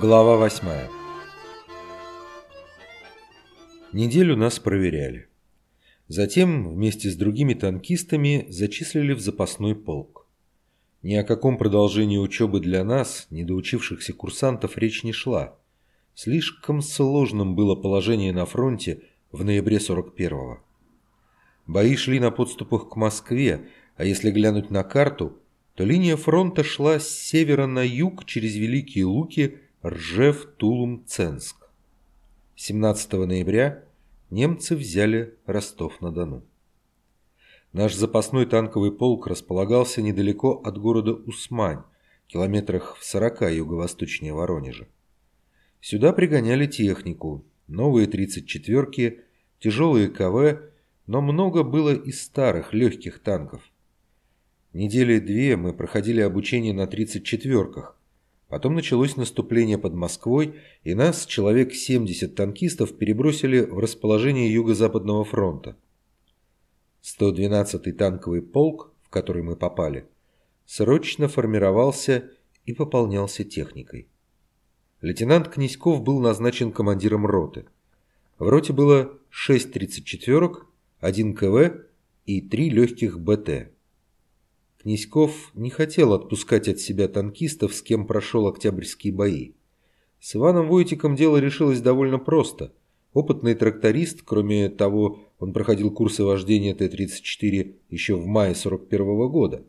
Глава восьмая Неделю нас проверяли. Затем вместе с другими танкистами зачислили в запасной полк. Ни о каком продолжении учебы для нас, недоучившихся курсантов, речь не шла. Слишком сложным было положение на фронте в ноябре 41-го. Бои шли на подступах к Москве, а если глянуть на карту, то линия фронта шла с севера на юг через Великие Луки, Ржев, Тулум, Ценск. 17 ноября немцы взяли Ростов-на-Дону. Наш запасной танковый полк располагался недалеко от города Усмань, километрах в 40 юго-восточнее Воронежа. Сюда пригоняли технику, новые 34-ки, тяжелые КВ, но много было и старых легких танков. Недели две мы проходили обучение на 34-ках, Потом началось наступление под Москвой, и нас, человек 70 танкистов, перебросили в расположение Юго-Западного фронта. 112-й танковый полк, в который мы попали, срочно формировался и пополнялся техникой. Лейтенант Князьков был назначен командиром роты. В роте было 6 34-ок, 1 КВ и 3 легких БТ. Князьков не хотел отпускать от себя танкистов, с кем прошел октябрьские бои. С Иваном Войтиком дело решилось довольно просто. Опытный тракторист, кроме того, он проходил курсы вождения Т-34 еще в мае 41 -го года.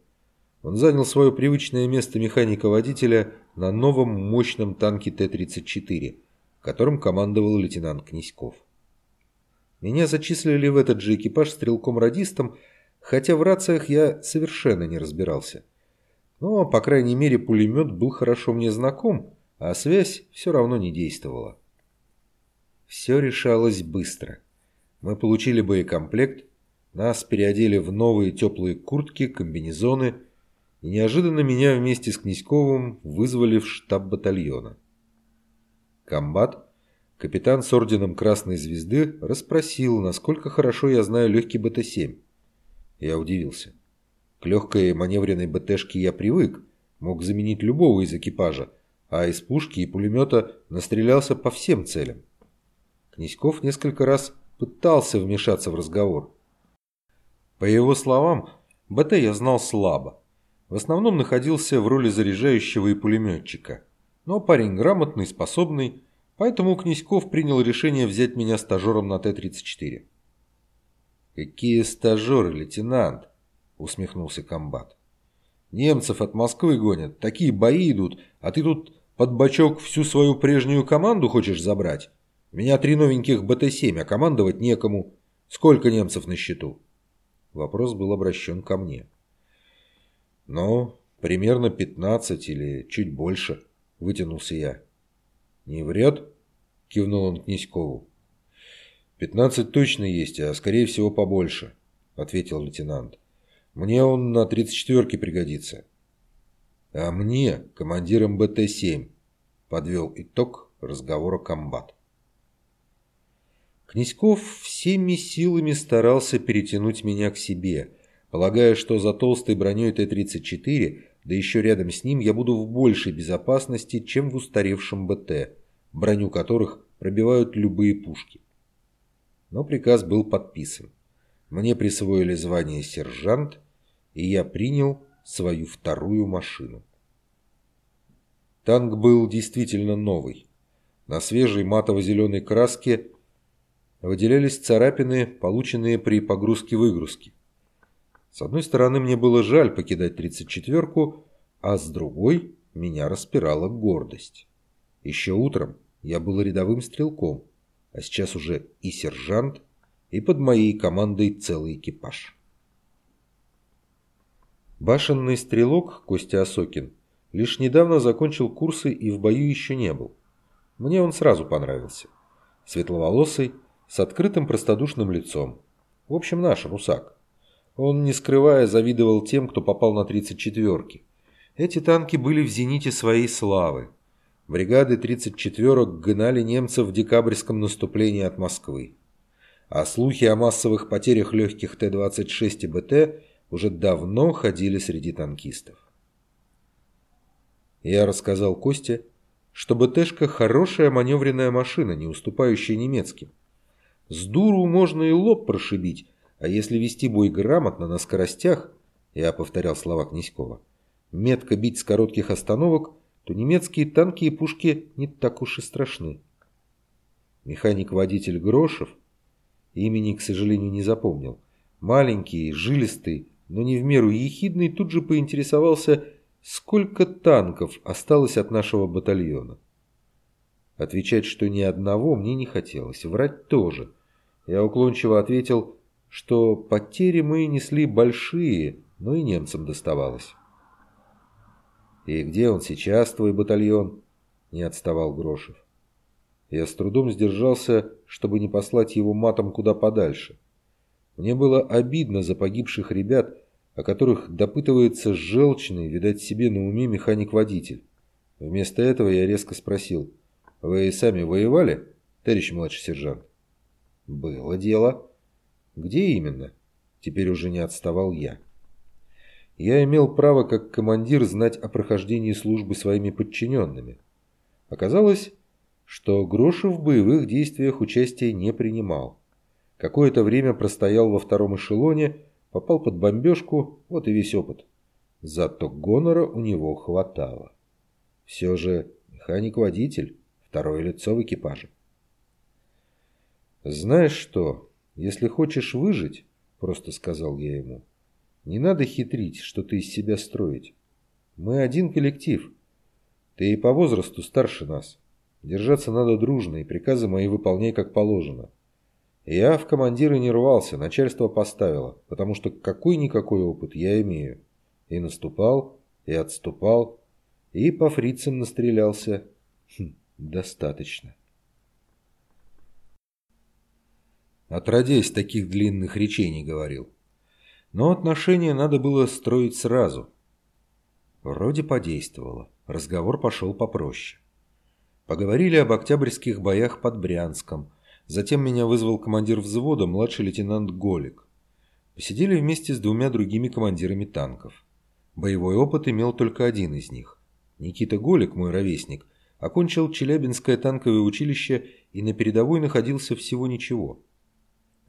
Он занял свое привычное место механика-водителя на новом мощном танке Т-34, которым командовал лейтенант Князьков. Меня зачислили в этот же экипаж стрелком-радистом, хотя в рациях я совершенно не разбирался. Но, по крайней мере, пулемет был хорошо мне знаком, а связь все равно не действовала. Все решалось быстро. Мы получили боекомплект, нас переодели в новые теплые куртки, комбинезоны, и неожиданно меня вместе с Князьковым вызвали в штаб батальона. Комбат, капитан с орденом Красной Звезды, расспросил, насколько хорошо я знаю легкий БТ-7. Я удивился. К легкой маневренной БТшке я привык, мог заменить любого из экипажа, а из пушки и пулемета настрелялся по всем целям. Князьков несколько раз пытался вмешаться в разговор. По его словам, БТ я знал слабо. В основном находился в роли заряжающего и пулеметчика. Но парень грамотный, способный, поэтому Князьков принял решение взять меня стажером на Т-34. «Какие стажеры, лейтенант?» – усмехнулся комбат. «Немцев от Москвы гонят, такие бои идут, а ты тут под бочок всю свою прежнюю команду хочешь забрать? У меня три новеньких БТ-7, а командовать некому. Сколько немцев на счету?» Вопрос был обращен ко мне. «Ну, примерно пятнадцать или чуть больше», – вытянулся я. «Не врет?» – кивнул он Князькову. «Пятнадцать точно есть, а скорее всего побольше», — ответил лейтенант. «Мне он на тридцать четверке пригодится». «А мне командиром БТ-7», — подвел итог разговора комбат. Князьков всеми силами старался перетянуть меня к себе, полагая, что за толстой броней Т-34, да еще рядом с ним, я буду в большей безопасности, чем в устаревшем БТ, броню которых пробивают любые пушки но приказ был подписан. Мне присвоили звание сержант, и я принял свою вторую машину. Танк был действительно новый. На свежей матово-зеленой краске выделялись царапины, полученные при погрузке-выгрузке. С одной стороны, мне было жаль покидать 34-ку, а с другой меня распирала гордость. Еще утром я был рядовым стрелком, а сейчас уже и сержант, и под моей командой целый экипаж. Башенный стрелок Костя Осокин лишь недавно закончил курсы и в бою еще не был. Мне он сразу понравился. Светловолосый, с открытым простодушным лицом. В общем, наш русак. Он, не скрывая, завидовал тем, кто попал на 34-ки. Эти танки были в зените своей славы. Бригады 34-ок гнали немцев в декабрьском наступлении от Москвы. А слухи о массовых потерях легких Т-26 и БТ уже давно ходили среди танкистов. Я рассказал Косте, что БТшка хорошая маневренная машина, не уступающая немецким. С дуру можно и лоб прошибить, а если вести бой грамотно на скоростях, я повторял слова Князькова, метко бить с коротких остановок, то немецкие танки и пушки не так уж и страшны. Механик-водитель Грошев, имени, к сожалению, не запомнил, маленький, жилистый, но не в меру ехидный, тут же поинтересовался, сколько танков осталось от нашего батальона. Отвечать, что ни одного, мне не хотелось, врать тоже. Я уклончиво ответил, что потери мы несли большие, но и немцам доставалось. «И где он сейчас, твой батальон?» – не отставал Грошев. Я с трудом сдержался, чтобы не послать его матом куда подальше. Мне было обидно за погибших ребят, о которых допытывается желчный, видать себе на уме механик-водитель. Вместо этого я резко спросил, «Вы сами воевали, товарищ младший сержант?» «Было дело». «Где именно?» Теперь уже не отставал я. Я имел право как командир знать о прохождении службы своими подчиненными. Оказалось, что Грошев в боевых действиях участия не принимал. Какое-то время простоял во втором эшелоне, попал под бомбежку, вот и весь опыт. Зато гонора у него хватало. Все же механик-водитель, второе лицо в экипаже. «Знаешь что, если хочешь выжить, — просто сказал я ему, — не надо хитрить, что-то из себя строить. Мы один коллектив. Ты и по возрасту старше нас. Держаться надо дружно, и приказы мои выполняй как положено. Я в командиры не рвался, начальство поставило, потому что какой-никакой опыт я имею. И наступал, и отступал, и по фрицам настрелялся. Хм, достаточно. Отродясь, таких длинных речей не говорил. Но отношения надо было строить сразу. Вроде подействовало. Разговор пошел попроще. Поговорили об октябрьских боях под Брянском. Затем меня вызвал командир взвода, младший лейтенант Голик. Посидели вместе с двумя другими командирами танков. Боевой опыт имел только один из них. Никита Голик, мой ровесник, окончил Челябинское танковое училище и на передовой находился всего ничего.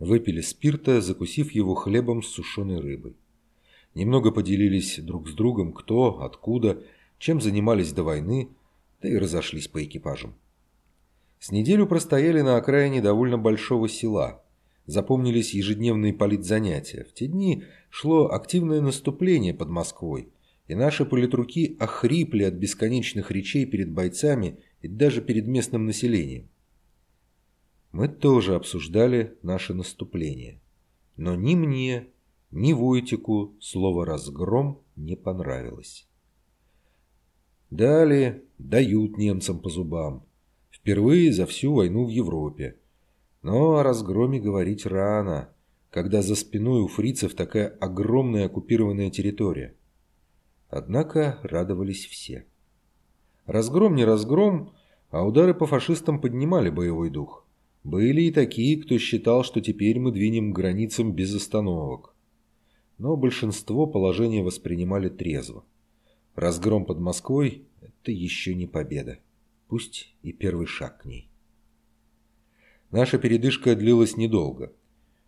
Выпили спирта, закусив его хлебом с сушеной рыбой. Немного поделились друг с другом, кто, откуда, чем занимались до войны – да и разошлись по экипажам. С неделю простояли на окраине довольно большого села. Запомнились ежедневные политзанятия. В те дни шло активное наступление под Москвой, и наши политруки охрипли от бесконечных речей перед бойцами и даже перед местным населением. Мы тоже обсуждали наше наступление. Но ни мне, ни Войтику слово «разгром» не понравилось. Далее дают немцам по зубам. Впервые за всю войну в Европе. Но о разгроме говорить рано, когда за спиной у фрицев такая огромная оккупированная территория. Однако радовались все. Разгром не разгром, а удары по фашистам поднимали боевой дух. Были и такие, кто считал, что теперь мы двинем к границам без остановок. Но большинство положение воспринимали трезво. Разгром под Москвой – это еще не победа. Пусть и первый шаг к ней. Наша передышка длилась недолго.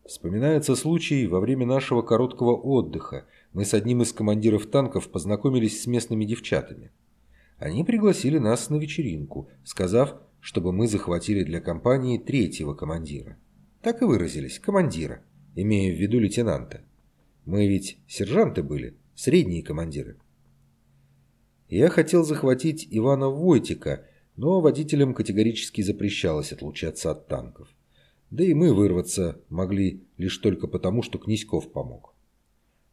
Вспоминается случай во время нашего короткого отдыха. Мы с одним из командиров танков познакомились с местными девчатами. Они пригласили нас на вечеринку, сказав, чтобы мы захватили для компании третьего командира. Так и выразились – командира, имея в виду лейтенанта. Мы ведь сержанты были, средние командиры. Я хотел захватить Ивана Войтика, но водителям категорически запрещалось отлучаться от танков. Да и мы вырваться могли лишь только потому, что Князьков помог.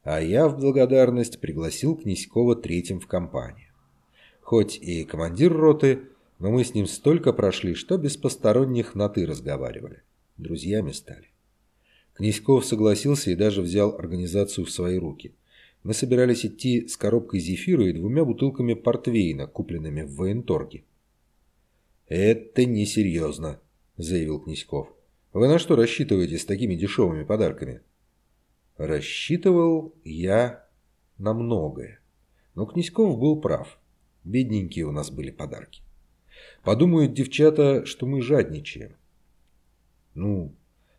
А я в благодарность пригласил Князькова третьим в компанию. Хоть и командир роты, но мы с ним столько прошли, что без посторонних на «ты» разговаривали. Друзьями стали. Князьков согласился и даже взял организацию в свои руки. Мы собирались идти с коробкой зефира и двумя бутылками портвейна, купленными в военторге. «Это несерьезно», – заявил Князьков. «Вы на что рассчитываете с такими дешевыми подарками?» Рассчитывал я на многое. Но Князьков был прав. Бедненькие у нас были подарки. Подумают девчата, что мы жадничаем. Ну,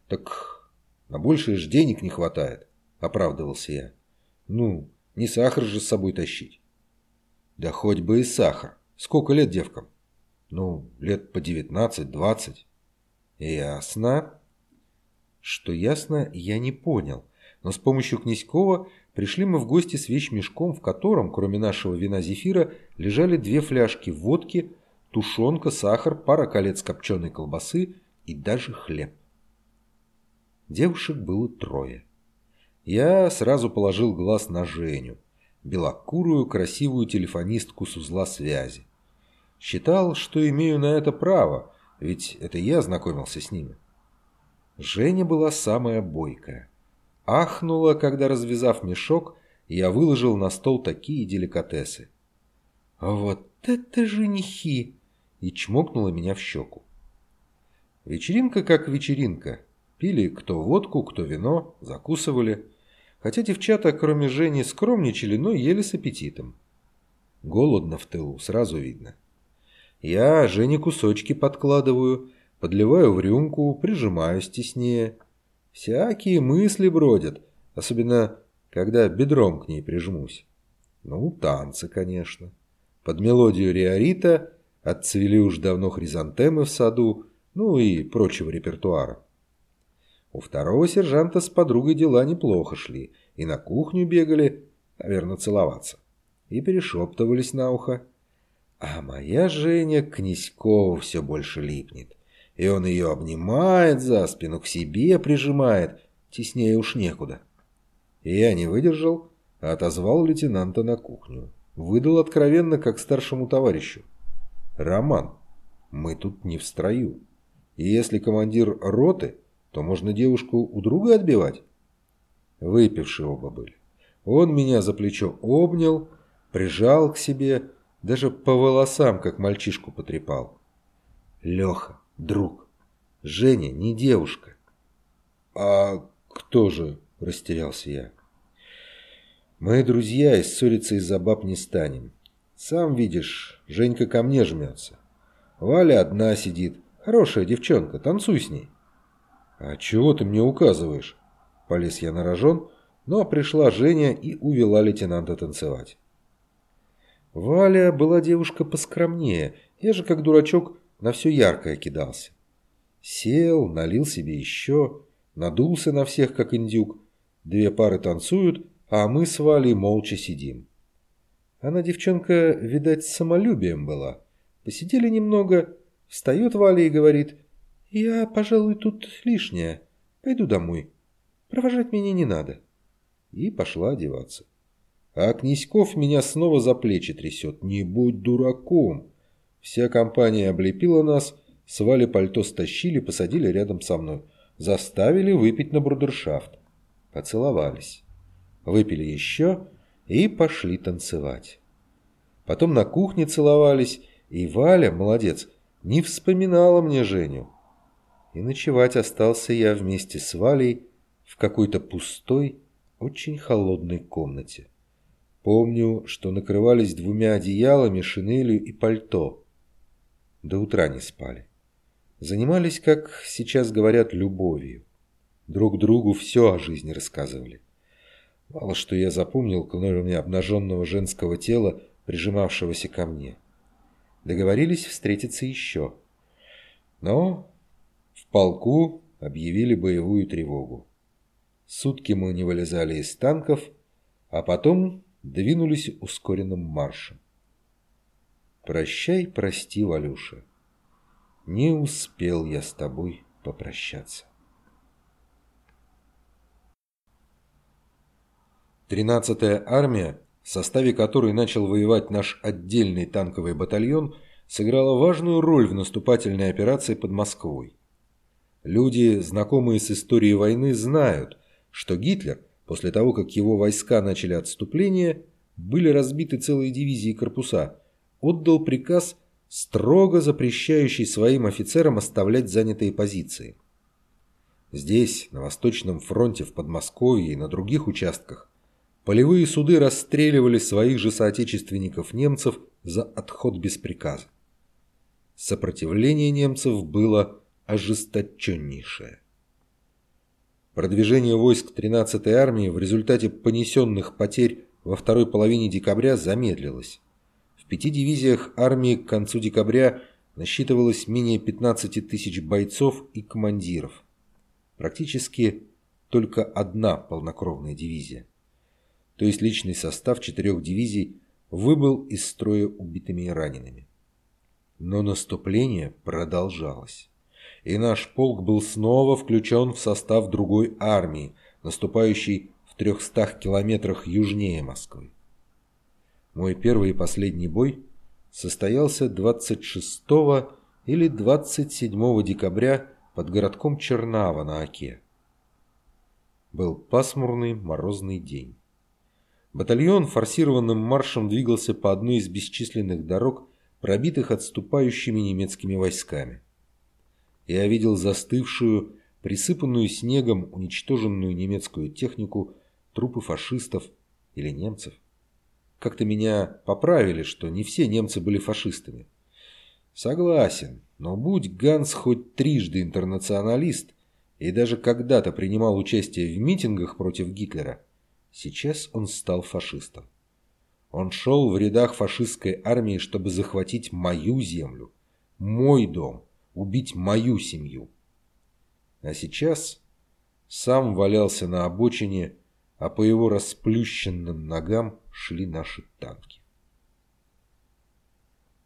так на большее ж денег не хватает, оправдывался я. Ну, не сахар же с собой тащить. Да хоть бы и сахар. Сколько лет девкам? Ну, лет по девятнадцать-двадцать. Ясно. Что ясно, я не понял. Но с помощью Князькова пришли мы в гости с вещмешком, в котором, кроме нашего вина зефира, лежали две фляжки водки, тушенка, сахар, пара колец копченой колбасы и даже хлеб. Девушек было трое. Я сразу положил глаз на Женю, белокурую красивую телефонистку с узла связи. Считал, что имею на это право, ведь это я знакомился с ними. Женя была самая бойкая. Ахнула, когда, развязав мешок, я выложил на стол такие деликатесы. «А вот это женихи!» И чмокнула меня в щеку. Вечеринка как вечеринка. Пили кто водку, кто вино, закусывали. Хотя девчата, кроме Жени, скромничали, но ели с аппетитом. Голодно в тылу, сразу видно. Я Жене кусочки подкладываю, подливаю в рюмку, прижимаюсь теснее. Всякие мысли бродят, особенно когда бедром к ней прижмусь. Ну, танцы, конечно. Под мелодию Риорита отцвели уж давно хризантемы в саду, ну и прочего репертуара. У второго сержанта с подругой дела неплохо шли, и на кухню бегали, наверное, целоваться, и перешептывались на ухо. А моя Женя к Князькову все больше липнет. И он ее обнимает за спину, к себе прижимает. Теснее уж некуда. И я не выдержал, а отозвал лейтенанта на кухню. Выдал откровенно, как старшему товарищу. «Роман, мы тут не в строю. И если командир роты, то можно девушку у друга отбивать?» Выпившие оба были. Он меня за плечо обнял, прижал к себе, даже по волосам, как мальчишку потрепал. Леха, друг. Женя не девушка. А кто же? Растерялся я. Мы друзья и ссориться из-за баб не станем. Сам видишь, Женька ко мне жмется. Валя одна сидит. Хорошая девчонка, танцуй с ней. А чего ты мне указываешь? Полез я на рожон, но пришла Женя и увела лейтенанта танцевать. Валя была девушка поскромнее, я же, как дурачок, на все яркое кидался. Сел, налил себе еще, надулся на всех, как индюк. Две пары танцуют, а мы с Валей молча сидим. Она, девчонка, видать, с самолюбием была. Посидели немного, встает Валя и говорит, «Я, пожалуй, тут лишняя, пойду домой. Провожать меня не надо». И пошла одеваться. А Князьков меня снова за плечи трясет. Не будь дураком. Вся компания облепила нас, свали пальто стащили, посадили рядом со мной. Заставили выпить на брудершафт. Поцеловались. Выпили еще и пошли танцевать. Потом на кухне целовались, и Валя, молодец, не вспоминала мне Женю. И ночевать остался я вместе с Валей в какой-то пустой, очень холодной комнате. Помню, что накрывались двумя одеялами, шинелью и пальто. До утра не спали. Занимались, как сейчас говорят, любовью. Друг другу все о жизни рассказывали. Мало что я запомнил, кроме обнаженного женского тела, прижимавшегося ко мне. Договорились встретиться еще. Но в полку объявили боевую тревогу. Сутки мы не вылезали из танков, а потом двинулись ускоренным маршем. Прощай, прости, Валюша. Не успел я с тобой попрощаться. Тринадцатая армия, в составе которой начал воевать наш отдельный танковый батальон, сыграла важную роль в наступательной операции под Москвой. Люди, знакомые с историей войны, знают, что Гитлер После того, как его войска начали отступление, были разбиты целые дивизии корпуса, отдал приказ, строго запрещающий своим офицерам оставлять занятые позиции. Здесь, на Восточном фронте, в Подмосковье и на других участках, полевые суды расстреливали своих же соотечественников-немцев за отход без приказа. Сопротивление немцев было ожесточеннейшее. Продвижение войск 13-й армии в результате понесенных потерь во второй половине декабря замедлилось. В пяти дивизиях армии к концу декабря насчитывалось менее 15 тысяч бойцов и командиров. Практически только одна полнокровная дивизия. То есть личный состав четырех дивизий выбыл из строя убитыми и ранеными. Но наступление продолжалось, и наш полк был снова включен в состав другой армии, наступающей в 300 километрах южнее Москвы. Мой первый и последний бой состоялся 26 или 27 декабря под городком Чернава на Оке. Был пасмурный морозный день. Батальон форсированным маршем двигался по одной из бесчисленных дорог, пробитых отступающими немецкими войсками. Я видел застывшую, присыпанную снегом уничтоженную немецкую технику, трупы фашистов или немцев. Как-то меня поправили, что не все немцы были фашистами. Согласен, но будь Ганс хоть трижды интернационалист и даже когда-то принимал участие в митингах против Гитлера, сейчас он стал фашистом. Он шел в рядах фашистской армии, чтобы захватить мою землю, мой дом, убить мою семью. А сейчас сам валялся на обочине, а по его расплющенным ногам шли наши танки.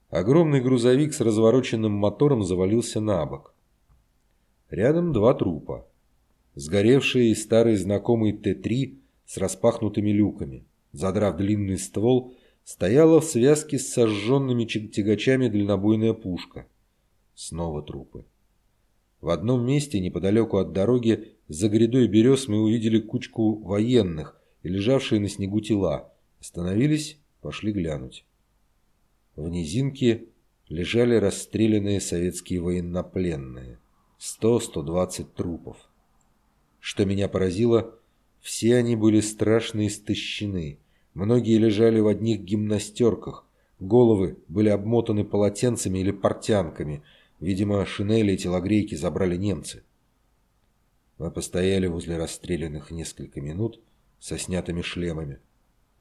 Огромный грузовик с развороченным мотором завалился на бок. Рядом два трупа. Сгоревший старый знакомый Т-3 с распахнутыми люками – задрав длинный ствол, стояла в связке с сожженными тягачами дальнобойная пушка. Снова трупы. В одном месте, неподалеку от дороги, за грядой берез мы увидели кучку военных и лежавшие на снегу тела. Остановились, пошли глянуть. В низинке лежали расстрелянные советские военнопленные. Сто-сто двадцать трупов. Что меня поразило, все они были страшно истощены. Многие лежали в одних гимнастерках, головы были обмотаны полотенцами или портянками. Видимо, шинели и телогрейки забрали немцы. Мы постояли возле расстрелянных несколько минут со снятыми шлемами.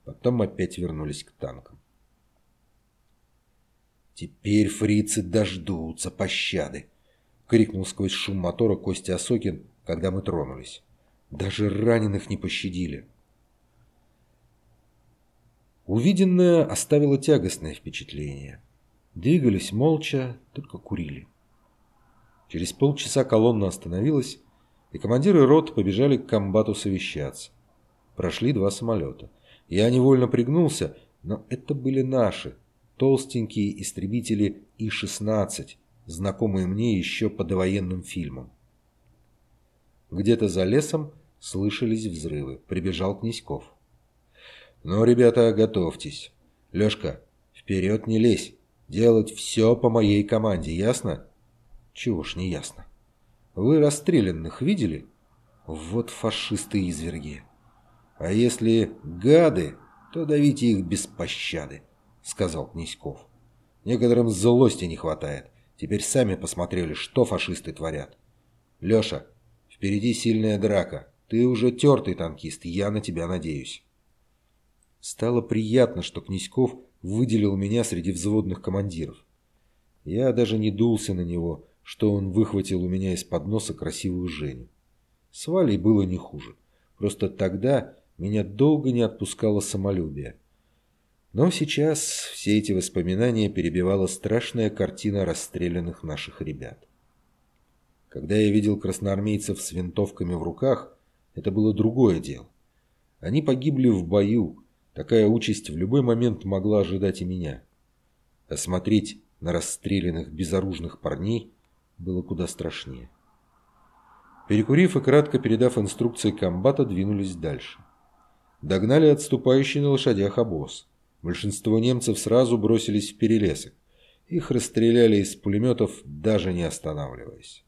Потом опять вернулись к танкам. «Теперь фрицы дождутся пощады!» — крикнул сквозь шум мотора Костя Осокин, когда мы тронулись. «Даже раненых не пощадили!» Увиденное оставило тягостное впечатление. Двигались молча, только курили. Через полчаса колонна остановилась, и командиры рот побежали к комбату совещаться. Прошли два самолета. Я невольно пригнулся, но это были наши, толстенькие истребители И-16, знакомые мне еще по довоенным фильмам. Где-то за лесом слышались взрывы. Прибежал Князьков. «Ну, ребята, готовьтесь. Лешка, вперед не лезь. Делать все по моей команде, ясно?» «Чего ж не ясно. Вы расстрелянных видели? Вот фашисты-изверги. А если гады, то давите их без пощады», — сказал Князьков. «Некоторым злости не хватает. Теперь сами посмотрели, что фашисты творят. Леша, впереди сильная драка. Ты уже тертый танкист, я на тебя надеюсь». Стало приятно, что Князьков выделил меня среди взводных командиров. Я даже не дулся на него, что он выхватил у меня из-под носа красивую Женю. С Валей было не хуже. Просто тогда меня долго не отпускало самолюбие. Но сейчас все эти воспоминания перебивала страшная картина расстрелянных наших ребят. Когда я видел красноармейцев с винтовками в руках, это было другое дело. Они погибли в бою, Такая участь в любой момент могла ожидать и меня. А смотреть на расстрелянных безоружных парней было куда страшнее. Перекурив и кратко передав инструкции комбата, двинулись дальше. Догнали отступающий на лошадях обоз. Большинство немцев сразу бросились в перелесок. Их расстреляли из пулеметов, даже не останавливаясь.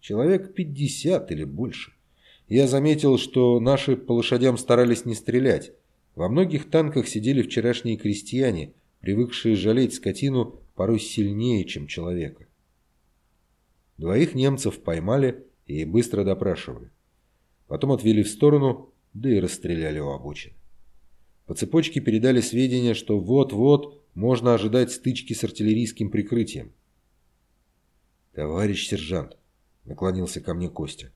Человек пятьдесят или больше. Я заметил, что наши по лошадям старались не стрелять, во многих танках сидели вчерашние крестьяне, привыкшие жалеть скотину порой сильнее, чем человека. Двоих немцев поймали и быстро допрашивали. Потом отвели в сторону, да и расстреляли у обочины. По цепочке передали сведения, что вот-вот можно ожидать стычки с артиллерийским прикрытием. «Товарищ сержант», — наклонился ко мне Костя, —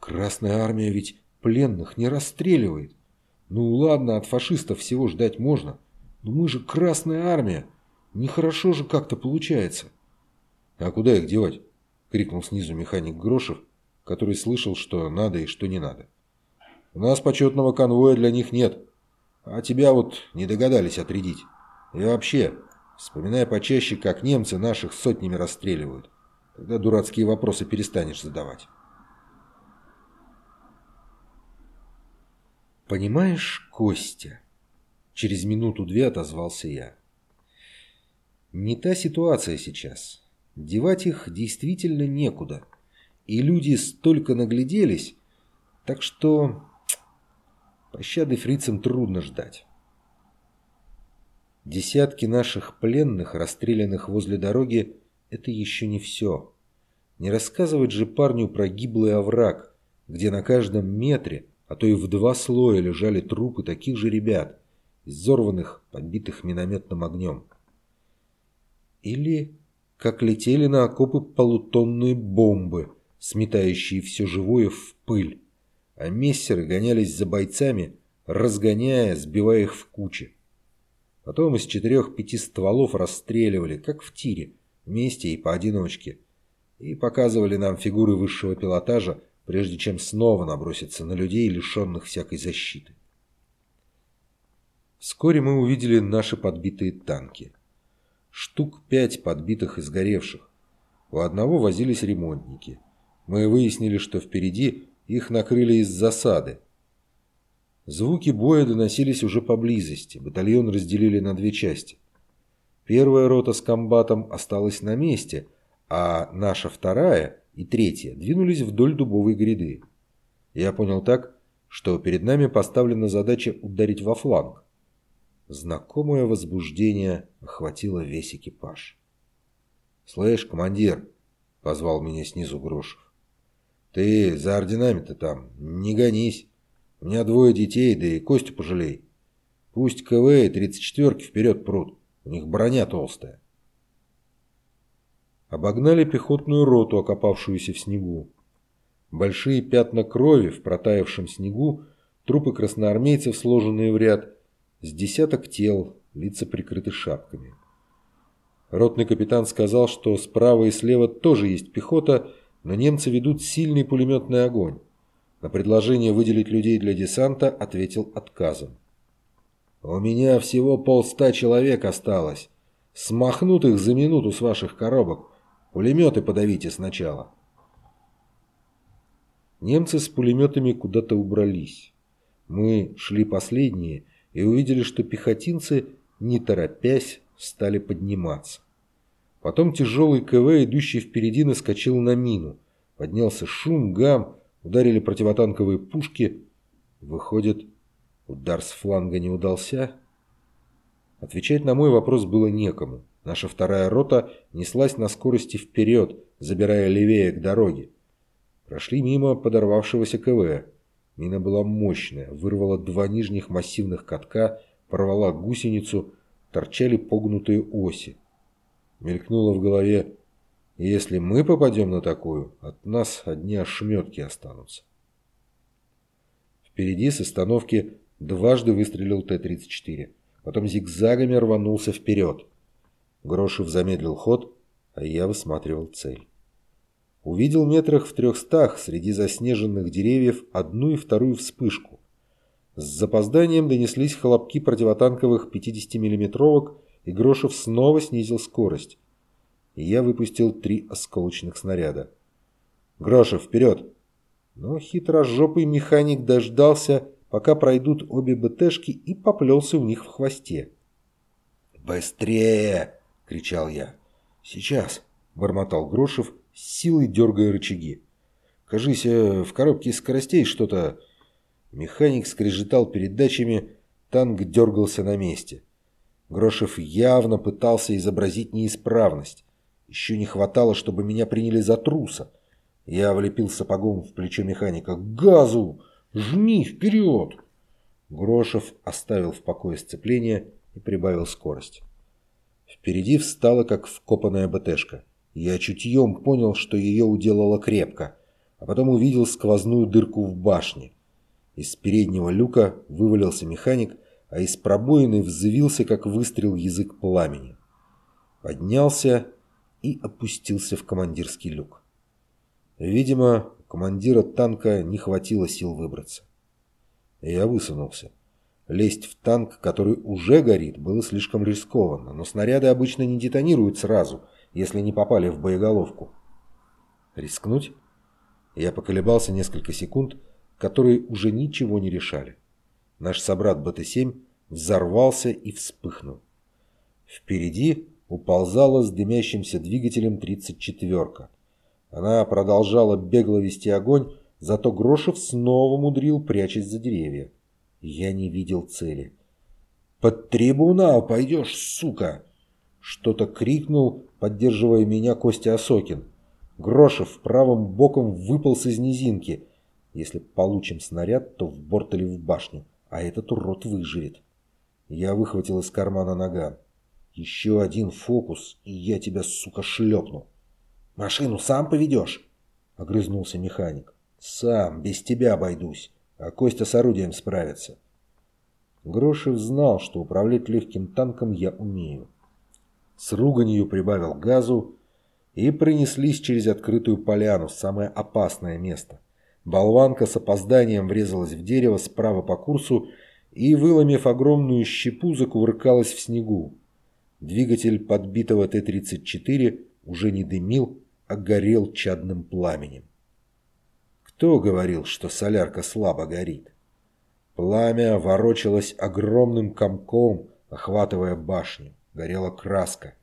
«Красная армия ведь пленных не расстреливает. Ну ладно, от фашистов всего ждать можно, но мы же Красная армия, нехорошо же как-то получается». «А куда их девать?» — крикнул снизу механик Грошев, который слышал, что надо и что не надо. «У нас почетного конвоя для них нет». А тебя вот не догадались отрядить. И вообще, вспоминай почаще, как немцы наших сотнями расстреливают. Тогда дурацкие вопросы перестанешь задавать. «Понимаешь, Костя?» Через минуту-две отозвался я. «Не та ситуация сейчас. Девать их действительно некуда. И люди столько нагляделись, так что Пощады фрицам трудно ждать. Десятки наших пленных, расстрелянных возле дороги, это еще не все. Не рассказывать же парню про гиблый овраг, где на каждом метре, а то и в два слоя лежали трупы таких же ребят, изорванных, подбитых минометным огнем. Или как летели на окопы полутонные бомбы, сметающие все живое в пыль а мессеры гонялись за бойцами, разгоняя, сбивая их в кучи. Потом из четырех-пяти стволов расстреливали, как в тире, вместе и поодиночке, и показывали нам фигуры высшего пилотажа, прежде чем снова наброситься на людей, лишенных всякой защиты. Вскоре мы увидели наши подбитые танки. Штук пять подбитых и сгоревших. У одного возились ремонтники. Мы выяснили, что впереди их накрыли из засады. Звуки боя доносились уже поблизости. Батальон разделили на две части. Первая рота с комбатом осталась на месте, а наша вторая и третья двинулись вдоль дубовой гряды. Я понял так, что перед нами поставлена задача ударить во фланг. Знакомое возбуждение охватило весь экипаж. «Слышь, командир!» — позвал меня снизу Грошев. Ты за орденами-то там не гонись. У меня двое детей, да и Костю пожалей. Пусть КВ и 34-ки вперед прут. У них броня толстая. Обогнали пехотную роту, окопавшуюся в снегу. Большие пятна крови в протаявшем снегу, трупы красноармейцев, сложенные в ряд, с десяток тел, лица прикрыты шапками. Ротный капитан сказал, что справа и слева тоже есть пехота, но немцы ведут сильный пулеметный огонь. На предложение выделить людей для десанта ответил отказом. «У меня всего полста человек осталось. Смахнут их за минуту с ваших коробок. Пулеметы подавите сначала». Немцы с пулеметами куда-то убрались. Мы шли последние и увидели, что пехотинцы, не торопясь, стали подниматься. Потом тяжелый КВ, идущий впереди, наскочил на мину. Поднялся шум, гам, ударили противотанковые пушки. Выходит, удар с фланга не удался? Отвечать на мой вопрос было некому. Наша вторая рота неслась на скорости вперед, забирая левее к дороге. Прошли мимо подорвавшегося КВ. Мина была мощная, вырвала два нижних массивных катка, порвала гусеницу, торчали погнутые оси. Мелькнуло в голове, если мы попадем на такую, от нас одни ошметки останутся. Впереди с остановки дважды выстрелил Т-34, потом зигзагами рванулся вперед. Грошев замедлил ход, а я высматривал цель. Увидел метрах в трехстах среди заснеженных деревьев одну и вторую вспышку. С запозданием донеслись хлопки противотанковых 50-миллиметровок и Грошев снова снизил скорость. И я выпустил три осколочных снаряда. «Грошев, вперед!» Но хитрожопый механик дождался, пока пройдут обе БТшки, и поплелся у них в хвосте. «Быстрее!» — кричал я. «Сейчас!» — бормотал Грошев, силой дергая рычаги. «Кажись, э, в коробке скоростей что-то...» Механик скрежетал передачами, танк дергался на месте. Грошев явно пытался изобразить неисправность. Еще не хватало, чтобы меня приняли за труса. Я влепил сапогом в плечо механика. «Газу! Жми вперед!» Грошев оставил в покое сцепление и прибавил скорость. Впереди встала, как вкопанная БТшка. Я чутьем понял, что ее уделало крепко, а потом увидел сквозную дырку в башне. Из переднего люка вывалился механик, а из пробоины взвился, как выстрел язык пламени. Поднялся и опустился в командирский люк. Видимо, командира танка не хватило сил выбраться. Я высунулся. Лезть в танк, который уже горит, было слишком рискованно, но снаряды обычно не детонируют сразу, если не попали в боеголовку. Рискнуть? Я поколебался несколько секунд, которые уже ничего не решали. Наш собрат БТ-7 взорвался и вспыхнул. Впереди уползала с дымящимся двигателем 34-ка. Она продолжала бегло вести огонь, зато Грошев снова мудрил, прячась за деревья. Я не видел цели. «Под трибунал пойдешь, сука!» Что-то крикнул, поддерживая меня Костя Осокин. Грошев правым боком выполз из низинки. Если получим снаряд, то в борт или в башню, а этот урод выживет. Я выхватил из кармана наган. Еще один фокус, и я тебя, сука, шлепну. «Машину сам поведешь?» — огрызнулся механик. «Сам, без тебя обойдусь, а Костя с орудием справится». Грошев знал, что управлять легким танком я умею. С руганью прибавил газу и принеслись через открытую поляну, самое опасное место. Болванка с опозданием врезалась в дерево справа по курсу и, выломив огромную щепу, закувыркалась в снегу. Двигатель подбитого Т-34 уже не дымил, а горел чадным пламенем. Кто говорил, что солярка слабо горит? Пламя ворочалось огромным комком, охватывая башню. Горела краска.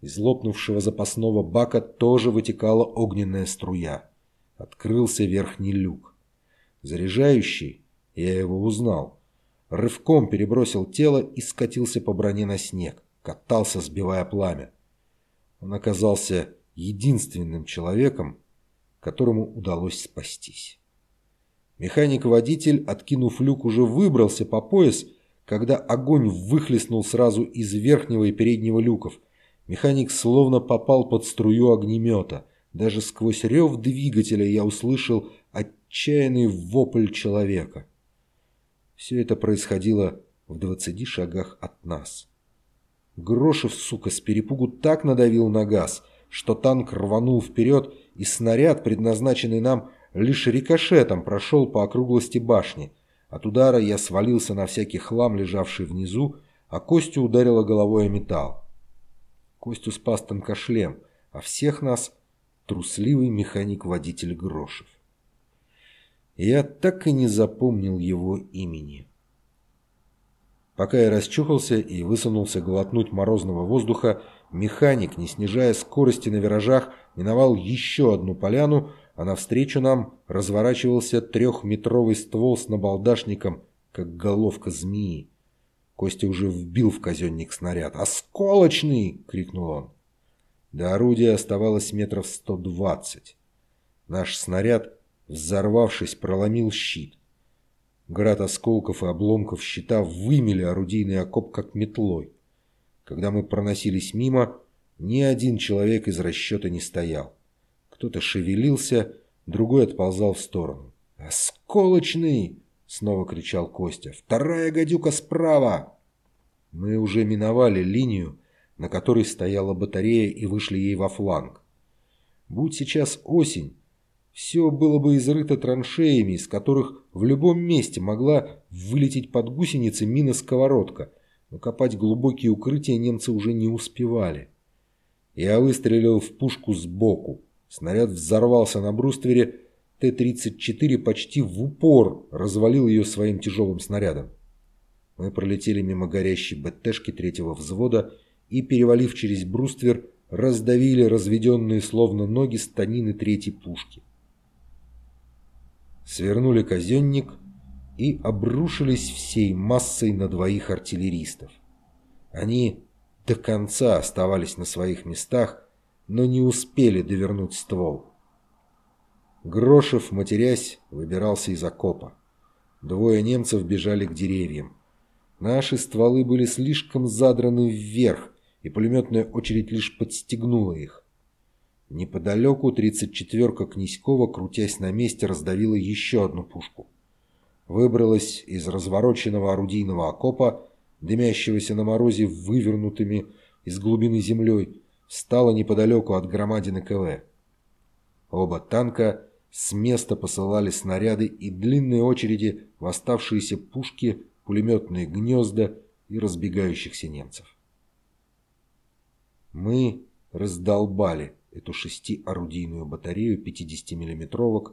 Из лопнувшего запасного бака тоже вытекала огненная струя. Открылся верхний люк. Заряжающий, я его узнал, рывком перебросил тело и скатился по броне на снег, катался, сбивая пламя. Он оказался единственным человеком, которому удалось спастись. Механик-водитель, откинув люк, уже выбрался по пояс, когда огонь выхлестнул сразу из верхнего и переднего люков. Механик словно попал под струю огнемета. Даже сквозь рев двигателя я услышал отчаянный вопль человека. Все это происходило в двадцати шагах от нас. Грошев, сука, с перепугу так надавил на газ, что танк рванул вперед, и снаряд, предназначенный нам, лишь рикошетом прошел по округлости башни. От удара я свалился на всякий хлам, лежавший внизу, а Костю ударило головой о металл. Костю спас танкошлем, а всех нас трусливый механик-водитель Грошев. Я так и не запомнил его имени. Пока я расчухался и высунулся глотнуть морозного воздуха, Механик, не снижая скорости на виражах, миновал еще одну поляну, а навстречу нам разворачивался трехметровый ствол с набалдашником, как головка змеи. Костя уже вбил в казенник снаряд. «Осколочный!» — крикнул он. До орудия оставалось метров сто двадцать. Наш снаряд, взорвавшись, проломил щит. Град осколков и обломков щита вымели орудийный окоп как метлой. Когда мы проносились мимо, ни один человек из расчета не стоял. Кто-то шевелился, другой отползал в сторону. «Осколочный!» — снова кричал Костя. «Вторая гадюка справа!» Мы уже миновали линию, на которой стояла батарея, и вышли ей во фланг. Будь сейчас осень, все было бы изрыто траншеями, из которых в любом месте могла вылететь под гусеницы мина-сковородка — но копать глубокие укрытия немцы уже не успевали. Я выстрелил в пушку сбоку. Снаряд взорвался на бруствере, Т-34 почти в упор развалил ее своим тяжелым снарядом. Мы пролетели мимо горящей БТшки третьего взвода и, перевалив через бруствер, раздавили разведенные словно ноги станины третьей пушки. Свернули казенник и обрушились всей массой на двоих артиллеристов. Они до конца оставались на своих местах, но не успели довернуть ствол. Грошев, матерясь, выбирался из окопа. Двое немцев бежали к деревьям. Наши стволы были слишком задраны вверх, и пулеметная очередь лишь подстегнула их. Неподалеку 34-ка Князькова, крутясь на месте, раздавила еще одну пушку. Выбралась из развороченного орудийного окопа, дымящегося на морозе вывернутыми из глубины землей, встала неподалеку от громадины КВ. Оба танка с места посылали снаряды и длинные очереди в оставшиеся пушки, пулеметные гнезда и разбегающихся немцев. Мы раздолбали эту шестиорудийную батарею 50-миллиметровок,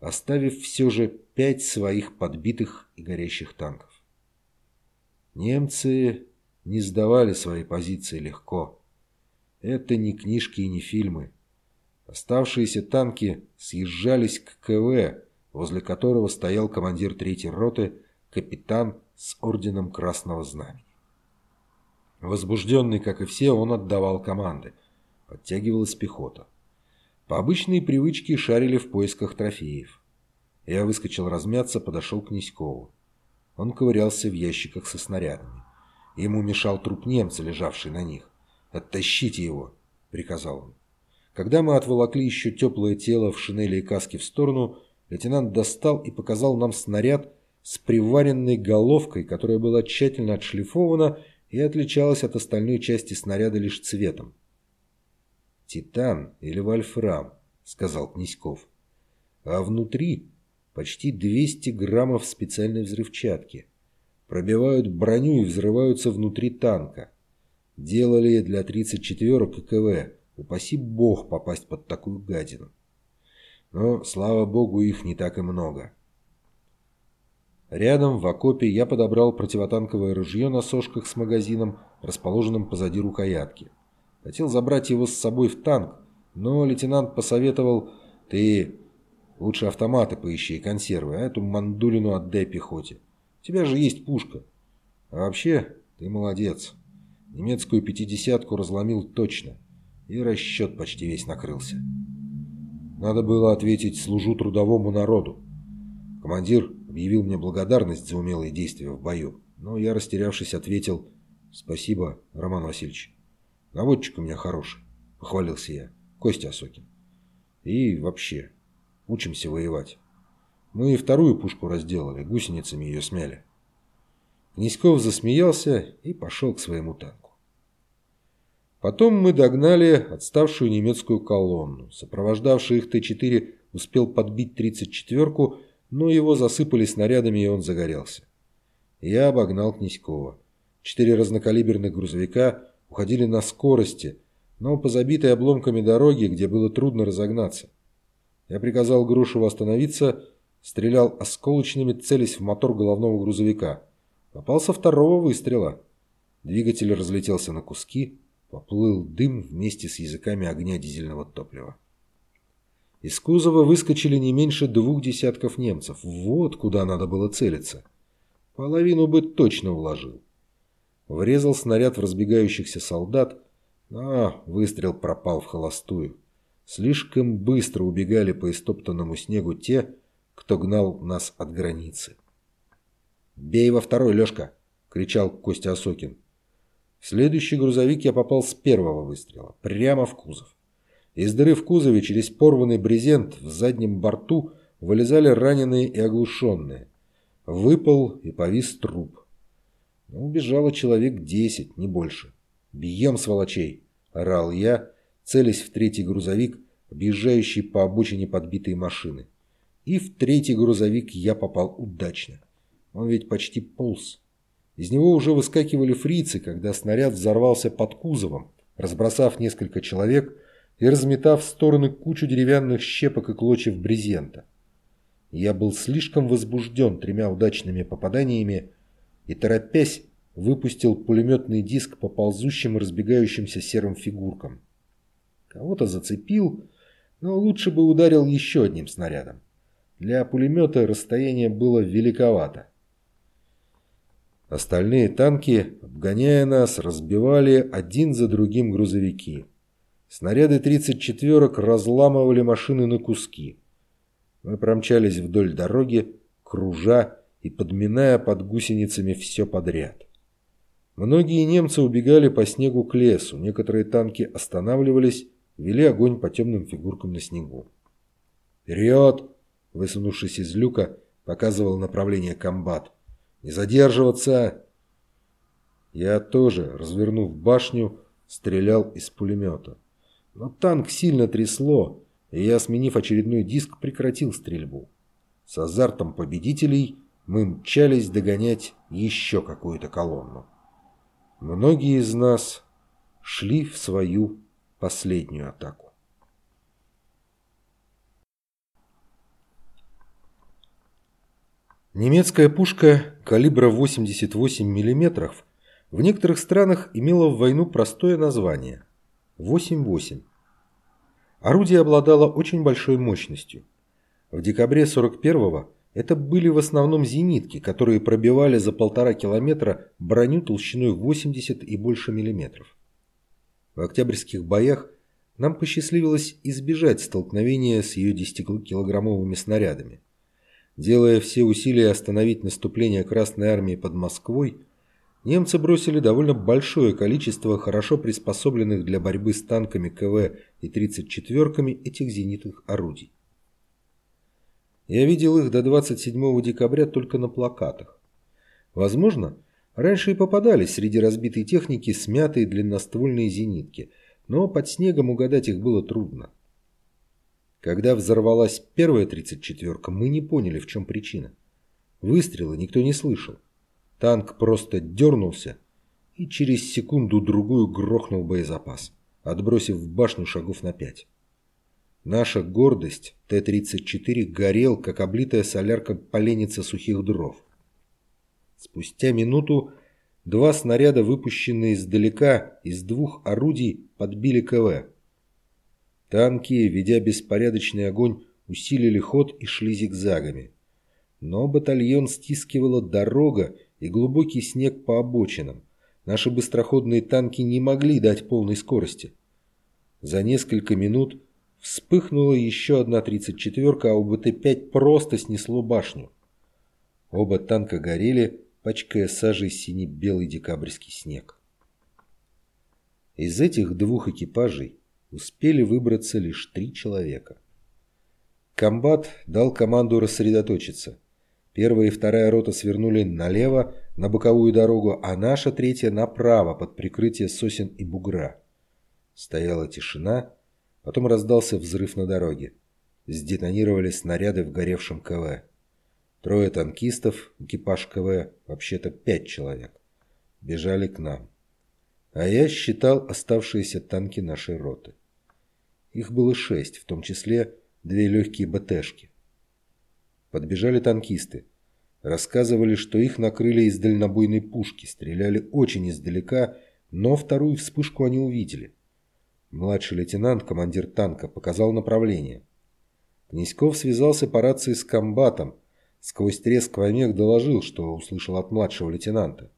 оставив все же пять своих подбитых и горящих танков. Немцы не сдавали свои позиции легко. Это не книжки и не фильмы. Оставшиеся танки съезжались к КВ, возле которого стоял командир третьей роты, капитан с орденом Красного Знамени. Возбужденный, как и все, он отдавал команды. Подтягивалась пехота. По обычной привычке шарили в поисках трофеев. Я выскочил размяться, подошел к Князькову. Он ковырялся в ящиках со снарядами. Ему мешал труп немца, лежавший на них. «Оттащите его!» — приказал он. Когда мы отволокли еще теплое тело в шинели и каске в сторону, лейтенант достал и показал нам снаряд с приваренной головкой, которая была тщательно отшлифована и отличалась от остальной части снаряда лишь цветом. «Титан или вольфрам», — сказал Князьков. «А внутри почти 200 граммов специальной взрывчатки. Пробивают броню и взрываются внутри танка. Делали для 34-ок и КВ. Упаси бог попасть под такую гадину. Но, слава богу, их не так и много. Рядом, в окопе, я подобрал противотанковое ружье на сошках с магазином, расположенным позади рукоятки. Хотел забрать его с собой в танк, но лейтенант посоветовал, ты лучше автоматы поищи и консервы, а эту мандулину отдай пехоте. У тебя же есть пушка. А вообще, ты молодец. Немецкую пятидесятку разломил точно и расчет почти весь накрылся. Надо было ответить «служу трудовому народу». Командир объявил мне благодарность за умелые действия в бою, но я, растерявшись, ответил «Спасибо, Роман Васильевич. Наводчик у меня хороший», — похвалился я, Костя Осокин. «И вообще, учимся воевать. Мы и вторую пушку разделали, гусеницами ее смяли». Князьков засмеялся и пошел к своему танку. Потом мы догнали отставшую немецкую колонну. Сопровождавший их Т-4 успел подбить 34-ку, но его засыпали снарядами, и он загорелся. Я обогнал Князькова. Четыре разнокалиберных грузовика уходили на скорости, но по забитой обломками дороги, где было трудно разогнаться. Я приказал Грушеву остановиться, стрелял осколочными, целясь в мотор головного грузовика. Попал со второго выстрела. Двигатель разлетелся на куски, Поплыл дым вместе с языками огня дизельного топлива. Из кузова выскочили не меньше двух десятков немцев. Вот куда надо было целиться. Половину бы точно вложил. Врезал снаряд в разбегающихся солдат, а выстрел пропал в холостую. Слишком быстро убегали по истоптанному снегу те, кто гнал нас от границы. «Бей во второй, Лешка!» — кричал Костя Осокин. В следующий грузовик я попал с первого выстрела, прямо в кузов. Из дыры в кузове через порванный брезент в заднем борту вылезали раненые и оглушенные. Выпал и повис труп. Ну, убежало человек десять, не больше. «Бьем, сволочей!» – орал я, целясь в третий грузовик, объезжающий по обочине подбитые машины. И в третий грузовик я попал удачно. Он ведь почти полз. Из него уже выскакивали фрицы, когда снаряд взорвался под кузовом, разбросав несколько человек и разметав в стороны кучу деревянных щепок и клочьев брезента. Я был слишком возбужден тремя удачными попаданиями и, торопясь, выпустил пулеметный диск по ползущим и разбегающимся серым фигуркам. Кого-то зацепил, но лучше бы ударил еще одним снарядом. Для пулемета расстояние было великовато. Остальные танки, обгоняя нас, разбивали один за другим грузовики. Снаряды 34-ок разламывали машины на куски. Мы промчались вдоль дороги, кружа и подминая под гусеницами все подряд. Многие немцы убегали по снегу к лесу, некоторые танки останавливались, вели огонь по темным фигуркам на снегу. «Вперед!» – высунувшись из люка, показывал направление комбат. «Не задерживаться!» Я тоже, развернув башню, стрелял из пулемета. Но танк сильно трясло, и я, сменив очередной диск, прекратил стрельбу. С азартом победителей мы мчались догонять еще какую-то колонну. Многие из нас шли в свою последнюю атаку. Немецкая пушка калибра 88 мм в некоторых странах имела в войну простое название – 8-8. Орудие обладало очень большой мощностью. В декабре 41-го это были в основном зенитки, которые пробивали за полтора километра броню толщиной 80 и больше миллиметров. В октябрьских боях нам посчастливилось избежать столкновения с ее 10-килограммовыми снарядами. Делая все усилия остановить наступление Красной Армии под Москвой, немцы бросили довольно большое количество хорошо приспособленных для борьбы с танками КВ и 34-ками этих зенитных орудий. Я видел их до 27 декабря только на плакатах. Возможно, раньше и попадались среди разбитой техники смятые длинноствольные зенитки, но под снегом угадать их было трудно. Когда взорвалась первая 34-ка, мы не поняли, в чем причина. Выстрелы никто не слышал. Танк просто дернулся и через секунду-другую грохнул боезапас, отбросив в башню шагов на пять. Наша гордость, Т-34, горел, как облитая солярка поленница сухих дров. Спустя минуту два снаряда, выпущенные издалека, из двух орудий, подбили КВ. Танки, ведя беспорядочный огонь, усилили ход и шли зигзагами. Но батальон стискивала дорога и глубокий снег по обочинам. Наши быстроходные танки не могли дать полной скорости. За несколько минут вспыхнула еще одна 34-ка, а у БТ-5 просто снесло башню. Оба танка горели, пачкая сажей сине-белый декабрьский снег. Из этих двух экипажей успели выбраться лишь три человека. Комбат дал команду рассредоточиться. Первая и вторая рота свернули налево, на боковую дорогу, а наша третья направо, под прикрытие сосен и бугра. Стояла тишина, потом раздался взрыв на дороге. Сдетонировали снаряды в горевшем КВ. Трое танкистов, экипаж КВ, вообще-то пять человек, бежали к нам. А я считал оставшиеся танки нашей роты. Их было шесть, в том числе две легкие БТшки. Подбежали танкисты. Рассказывали, что их накрыли из дальнобойной пушки, стреляли очень издалека, но вторую вспышку они увидели. Младший лейтенант, командир танка, показал направление. Князьков связался по рации с комбатом, сквозь треск помех доложил, что услышал от младшего лейтенанта.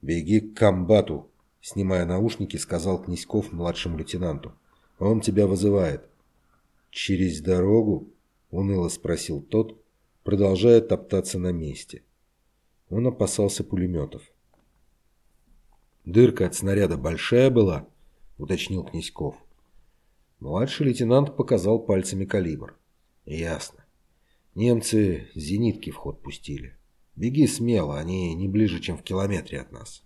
«Беги к комбату», — снимая наушники, сказал Князьков младшему лейтенанту. Он тебя вызывает». «Через дорогу?» — уныло спросил тот, продолжая топтаться на месте. Он опасался пулеметов. «Дырка от снаряда большая была?» — уточнил Князьков. Младший лейтенант показал пальцами калибр. «Ясно. Немцы зенитки в ход пустили. Беги смело, они не ближе, чем в километре от нас».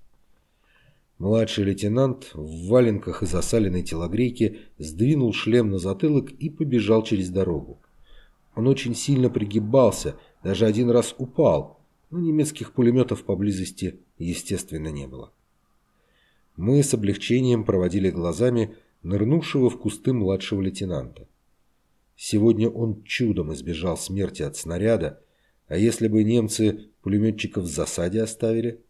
Младший лейтенант в валенках и засаленной телогрейке сдвинул шлем на затылок и побежал через дорогу. Он очень сильно пригибался, даже один раз упал, но немецких пулеметов поблизости, естественно, не было. Мы с облегчением проводили глазами нырнувшего в кусты младшего лейтенанта. Сегодня он чудом избежал смерти от снаряда, а если бы немцы пулеметчиков в засаде оставили?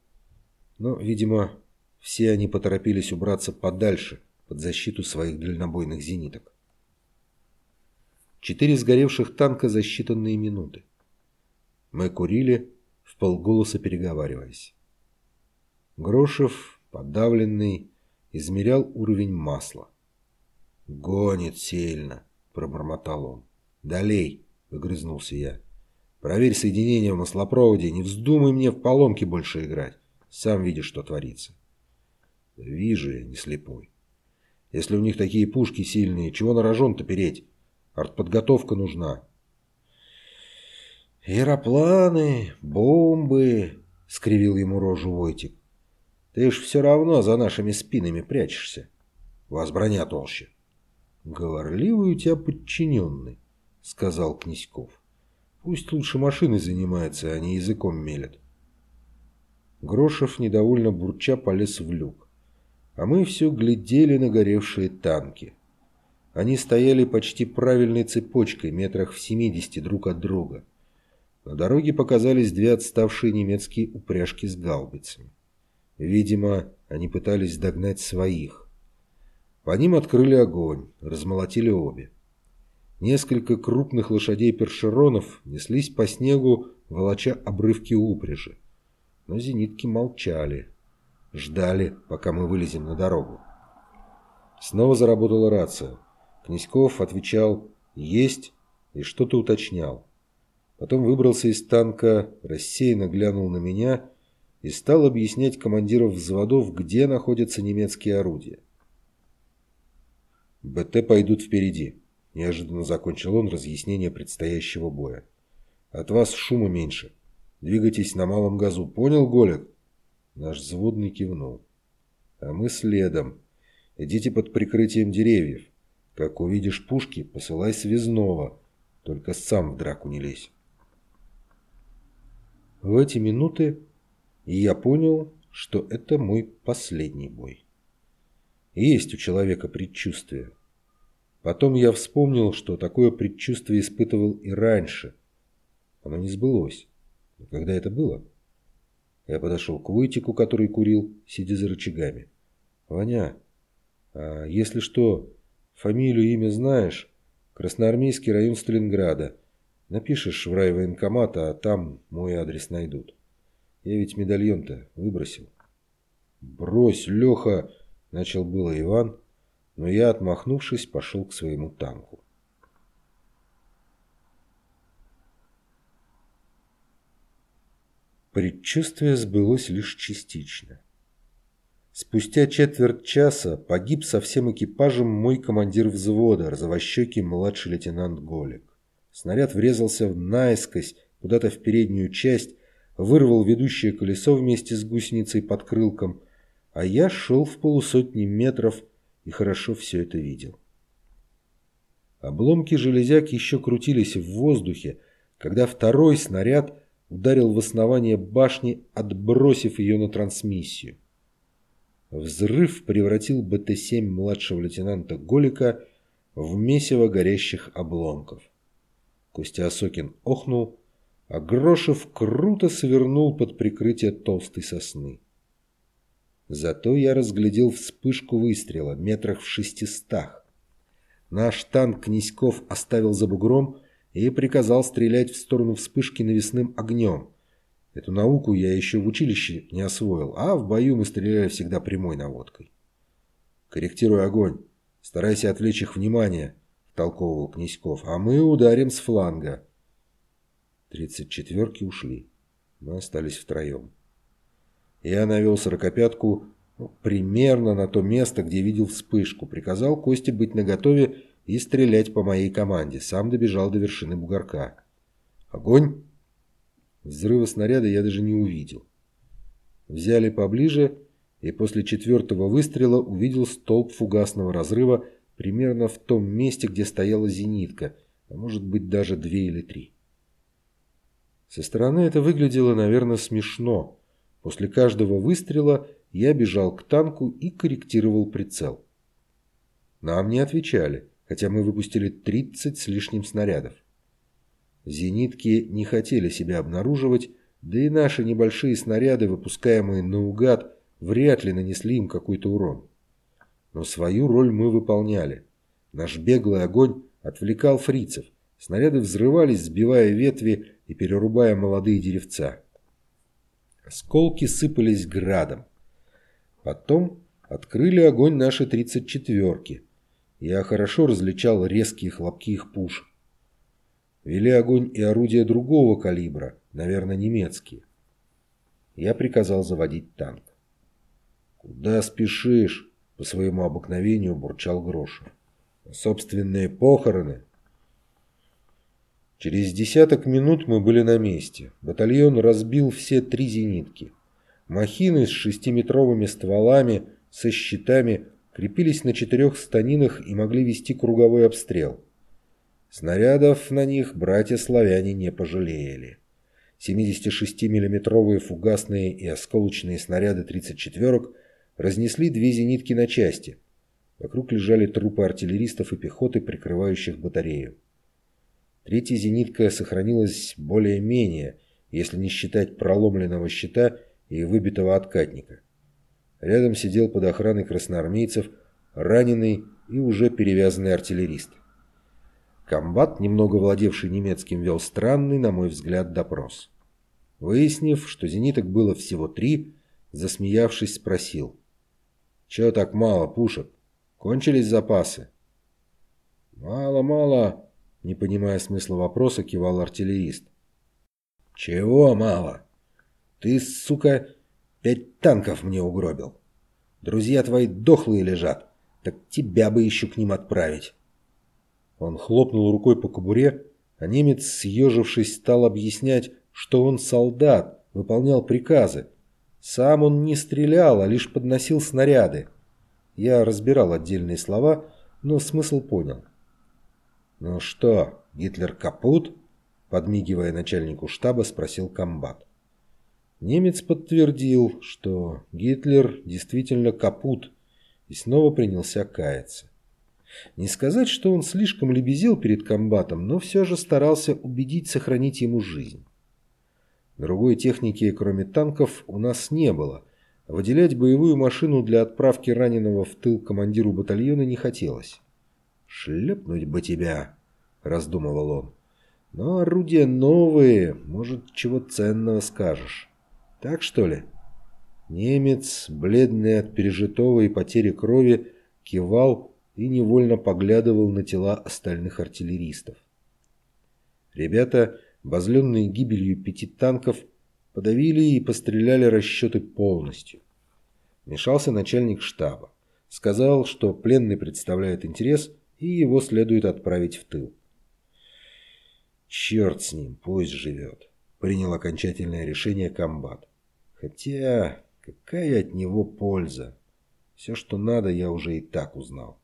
Но, видимо, все они поторопились убраться подальше, под защиту своих дальнобойных зениток. Четыре сгоревших танка за считанные минуты. Мы курили, в полголоса переговариваясь. Грошев, подавленный, измерял уровень масла. «Гонит сильно», — пробормотал он. «Долей», — огрызнулся я. «Проверь соединение в маслопроводе, не вздумай мне в поломки больше играть. Сам видишь, что творится». «Вижу я, не слепой. Если у них такие пушки сильные, чего на рожон-то переть? Артподготовка нужна». «Аэропланы, бомбы», — скривил ему рожу Войтик. «Ты ж все равно за нашими спинами прячешься. Вас броня толще». «Говорливый у тебя подчиненный», — сказал Князьков. «Пусть лучше машины занимается, а не языком мелет». Грошев недовольно бурча полез в люк. А мы все глядели на горевшие танки. Они стояли почти правильной цепочкой, метрах в семидесяти друг от друга. На дороге показались две отставшие немецкие упряжки с гаубицами. Видимо, они пытались догнать своих. По ним открыли огонь, размолотили обе. Несколько крупных лошадей-першеронов неслись по снегу, волоча обрывки упряжи. Но зенитки молчали. Ждали, пока мы вылезем на дорогу. Снова заработала рация. Князьков отвечал «Есть» и что-то уточнял. Потом выбрался из танка, рассеянно глянул на меня и стал объяснять командиров взводов, где находятся немецкие орудия. БТ пойдут впереди. Неожиданно закончил он разъяснение предстоящего боя. От вас шума меньше. Двигайтесь на малом газу. Понял, Голик? Наш взводный кивнул. А мы следом. Идите под прикрытием деревьев. Как увидишь пушки, посылай связного. Только сам в драку не лезь. В эти минуты я понял, что это мой последний бой. Есть у человека предчувствие. Потом я вспомнил, что такое предчувствие испытывал и раньше. Оно не сбылось. Но когда это было? Я подошел к Войтику, который курил, сидя за рычагами. «Ваня, а если что, фамилию, имя знаешь? Красноармейский район Сталинграда. Напишешь в райвоенкомат, а там мой адрес найдут. Я ведь медальон-то выбросил». «Брось, Леха!» Начал было Иван, но я, отмахнувшись, пошел к своему танку. Предчувствие сбылось лишь частично. Спустя четверть часа погиб со всем экипажем мой командир взвода, розовощекий младший лейтенант Голик. Снаряд врезался наискось куда-то в переднюю часть, вырвал ведущее колесо вместе с гусеницей под крылком – а я шел в полусотни метров и хорошо все это видел. Обломки железяк еще крутились в воздухе, когда второй снаряд ударил в основание башни, отбросив ее на трансмиссию. Взрыв превратил БТ-7 младшего лейтенанта Голика в месиво горящих обломков. Костя Осокин охнул, а Грошев круто свернул под прикрытие толстой сосны. Зато я разглядел вспышку выстрела метрах в шестистах. Наш танк Князьков оставил за бугром и приказал стрелять в сторону вспышки навесным огнем. Эту науку я еще в училище не освоил, а в бою мы стреляли всегда прямой наводкой. «Корректируй огонь. Старайся отвлечь их внимание», — втолковывал Князьков, — «а мы ударим с фланга». Тридцать четверки ушли. Мы остались втроем. Я навел сорокопятку ну, примерно на то место, где видел вспышку. Приказал Косте быть наготове и стрелять по моей команде. Сам добежал до вершины бугорка. Огонь! Взрыва снаряда я даже не увидел. Взяли поближе, и после четвертого выстрела увидел столб фугасного разрыва примерно в том месте, где стояла зенитка, а может быть даже две или три. Со стороны это выглядело, наверное, смешно. После каждого выстрела я бежал к танку и корректировал прицел. Нам не отвечали, хотя мы выпустили 30 с лишним снарядов. Зенитки не хотели себя обнаруживать, да и наши небольшие снаряды, выпускаемые наугад, вряд ли нанесли им какой-то урон. Но свою роль мы выполняли. Наш беглый огонь отвлекал фрицев. Снаряды взрывались, сбивая ветви и перерубая молодые деревца. Осколки сыпались градом. Потом открыли огонь наши тридцать четверки. Я хорошо различал резкие хлопки их пушек. Вели огонь и орудия другого калибра, наверное, немецкие. Я приказал заводить танк. «Куда спешишь?» — по своему обыкновению бурчал Грошев. «Собственные похороны?» Через десяток минут мы были на месте. Батальон разбил все три зенитки. Махины с шестиметровыми стволами, со щитами, крепились на четырех станинах и могли вести круговой обстрел. Снарядов на них братья-славяне не пожалели. 76-миллиметровые фугасные и осколочные снаряды 34-ок разнесли две зенитки на части. Вокруг лежали трупы артиллеристов и пехоты, прикрывающих батарею. Третья зенитка сохранилась более-менее, если не считать проломленного щита и выбитого откатника. Рядом сидел под охраной красноармейцев раненый и уже перевязанный артиллерист. Комбат, немного владевший немецким, вел странный, на мой взгляд, допрос. Выяснив, что зениток было всего три, засмеявшись, спросил. «Чего так мало пушек? Кончились запасы?» «Мало-мало», не понимая смысла вопроса, кивал артиллерист. «Чего мало? Ты, сука, пять танков мне угробил. Друзья твои дохлые лежат, так тебя бы еще к ним отправить». Он хлопнул рукой по кобуре, а немец, съежившись, стал объяснять, что он солдат, выполнял приказы. Сам он не стрелял, а лишь подносил снаряды. Я разбирал отдельные слова, но смысл понял. «Ну что, Гитлер капут?» Подмигивая начальнику штаба, спросил комбат. Немец подтвердил, что Гитлер действительно капут, и снова принялся каяться. Не сказать, что он слишком лебезил перед комбатом, но все же старался убедить сохранить ему жизнь. Другой техники, кроме танков, у нас не было. Выделять боевую машину для отправки раненого в тыл командиру батальона не хотелось. «Шлепнуть бы тебя!» – раздумывал он. «Но орудия новые, может, чего ценного скажешь. Так что ли?» Немец, бледный от пережитого и потери крови, кивал и невольно поглядывал на тела остальных артиллеристов. Ребята, обозленные гибелью пяти танков, подавили и постреляли расчеты полностью. Мешался начальник штаба. Сказал, что пленный представляет интерес, и его следует отправить в тыл. «Черт с ним, пусть живет», — принял окончательное решение комбат. «Хотя, какая от него польза? Все, что надо, я уже и так узнал».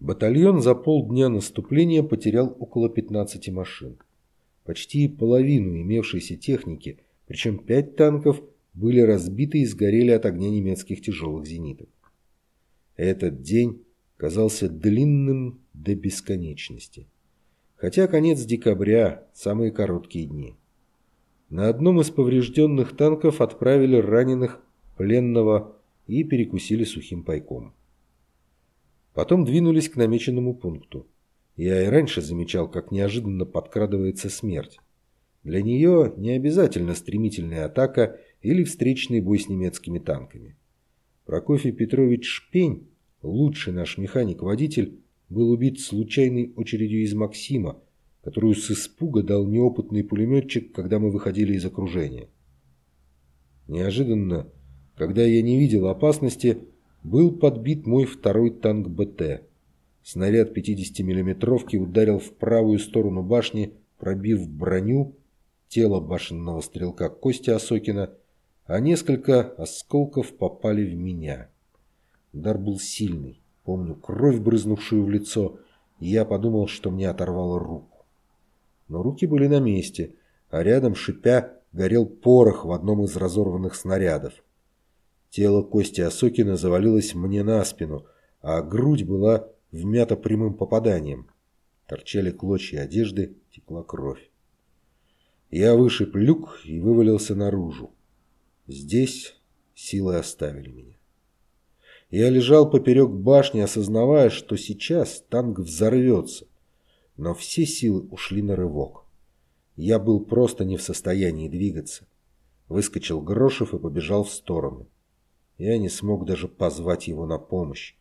Батальон за полдня наступления потерял около 15 машин. Почти половину имевшейся техники, причем пять танков, были разбиты и сгорели от огня немецких тяжелых зениток. Этот день казался длинным до бесконечности. Хотя конец декабря – самые короткие дни. На одном из поврежденных танков отправили раненых, пленного и перекусили сухим пайком. Потом двинулись к намеченному пункту. Я и раньше замечал, как неожиданно подкрадывается смерть. Для нее не обязательно стремительная атака или встречный бой с немецкими танками. Прокофий Петрович Шпень, лучший наш механик-водитель, был убит случайной очередью из Максима, которую с испуга дал неопытный пулеметчик, когда мы выходили из окружения. Неожиданно, когда я не видел опасности, был подбит мой второй танк БТ. Снаряд 50-миллиметровки ударил в правую сторону башни, пробив броню, тело башенного стрелка Кости Осокина, а несколько осколков попали в меня. Удар был сильный. Помню кровь, брызнувшую в лицо, и я подумал, что мне оторвало руку. Но руки были на месте, а рядом, шипя, горел порох в одном из разорванных снарядов. Тело Кости Осокина завалилось мне на спину, а грудь была вмята прямым попаданием. Торчали клочья одежды, текла кровь. Я вышиб люк и вывалился наружу. Здесь силы оставили меня. Я лежал поперек башни, осознавая, что сейчас танк взорвется. но все силы ушли на рывок. Я был просто не в состоянии двигаться. Выскочил Грошев и побежал в сторону. Я не смог даже позвать его на помощь.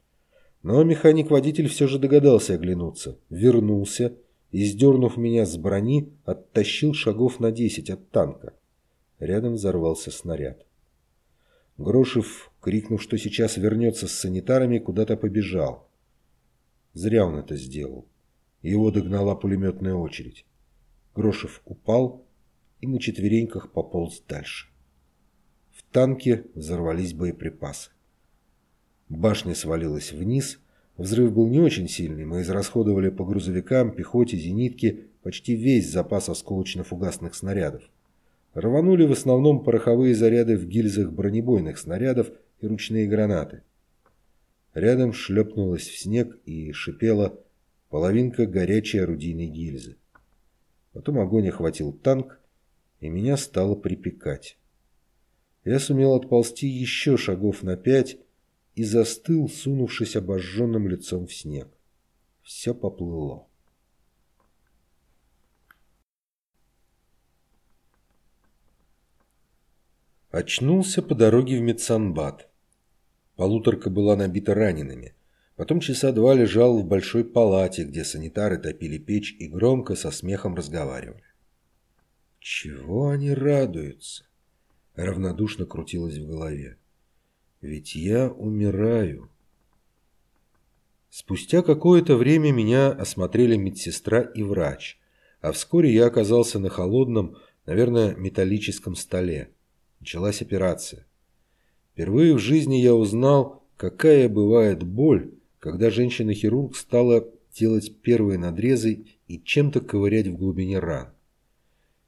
Но механик-водитель все же догадался оглянуться, вернулся и, сдернув меня с брони, оттащил шагов на десять от танка. Рядом взорвался снаряд. Грошев, крикнув, что сейчас вернется с санитарами, куда-то побежал. Зря он это сделал. Его догнала пулеметная очередь. Грошев упал и на четвереньках пополз дальше. В танке взорвались боеприпасы. Башня свалилась вниз. Взрыв был не очень сильный. Мы израсходовали по грузовикам, пехоте, зенитке почти весь запас осколочно-фугасных снарядов. Рванули в основном пороховые заряды в гильзах бронебойных снарядов и ручные гранаты. Рядом шлепнулась в снег и шипела половинка горячей орудийной гильзы. Потом огонь охватил танк, и меня стало припекать. Я сумел отползти еще шагов на пять и застыл, сунувшись обожженным лицом в снег. Все поплыло. Очнулся по дороге в Медсанбат. Полуторка была набита ранеными. Потом часа два лежал в большой палате, где санитары топили печь и громко со смехом разговаривали. Чего они радуются? Равнодушно крутилось в голове. Ведь я умираю. Спустя какое-то время меня осмотрели медсестра и врач, а вскоре я оказался на холодном, наверное, металлическом столе. Началась операция. Впервые в жизни я узнал, какая бывает боль, когда женщина-хирург стала делать первые надрезы и чем-то ковырять в глубине ран.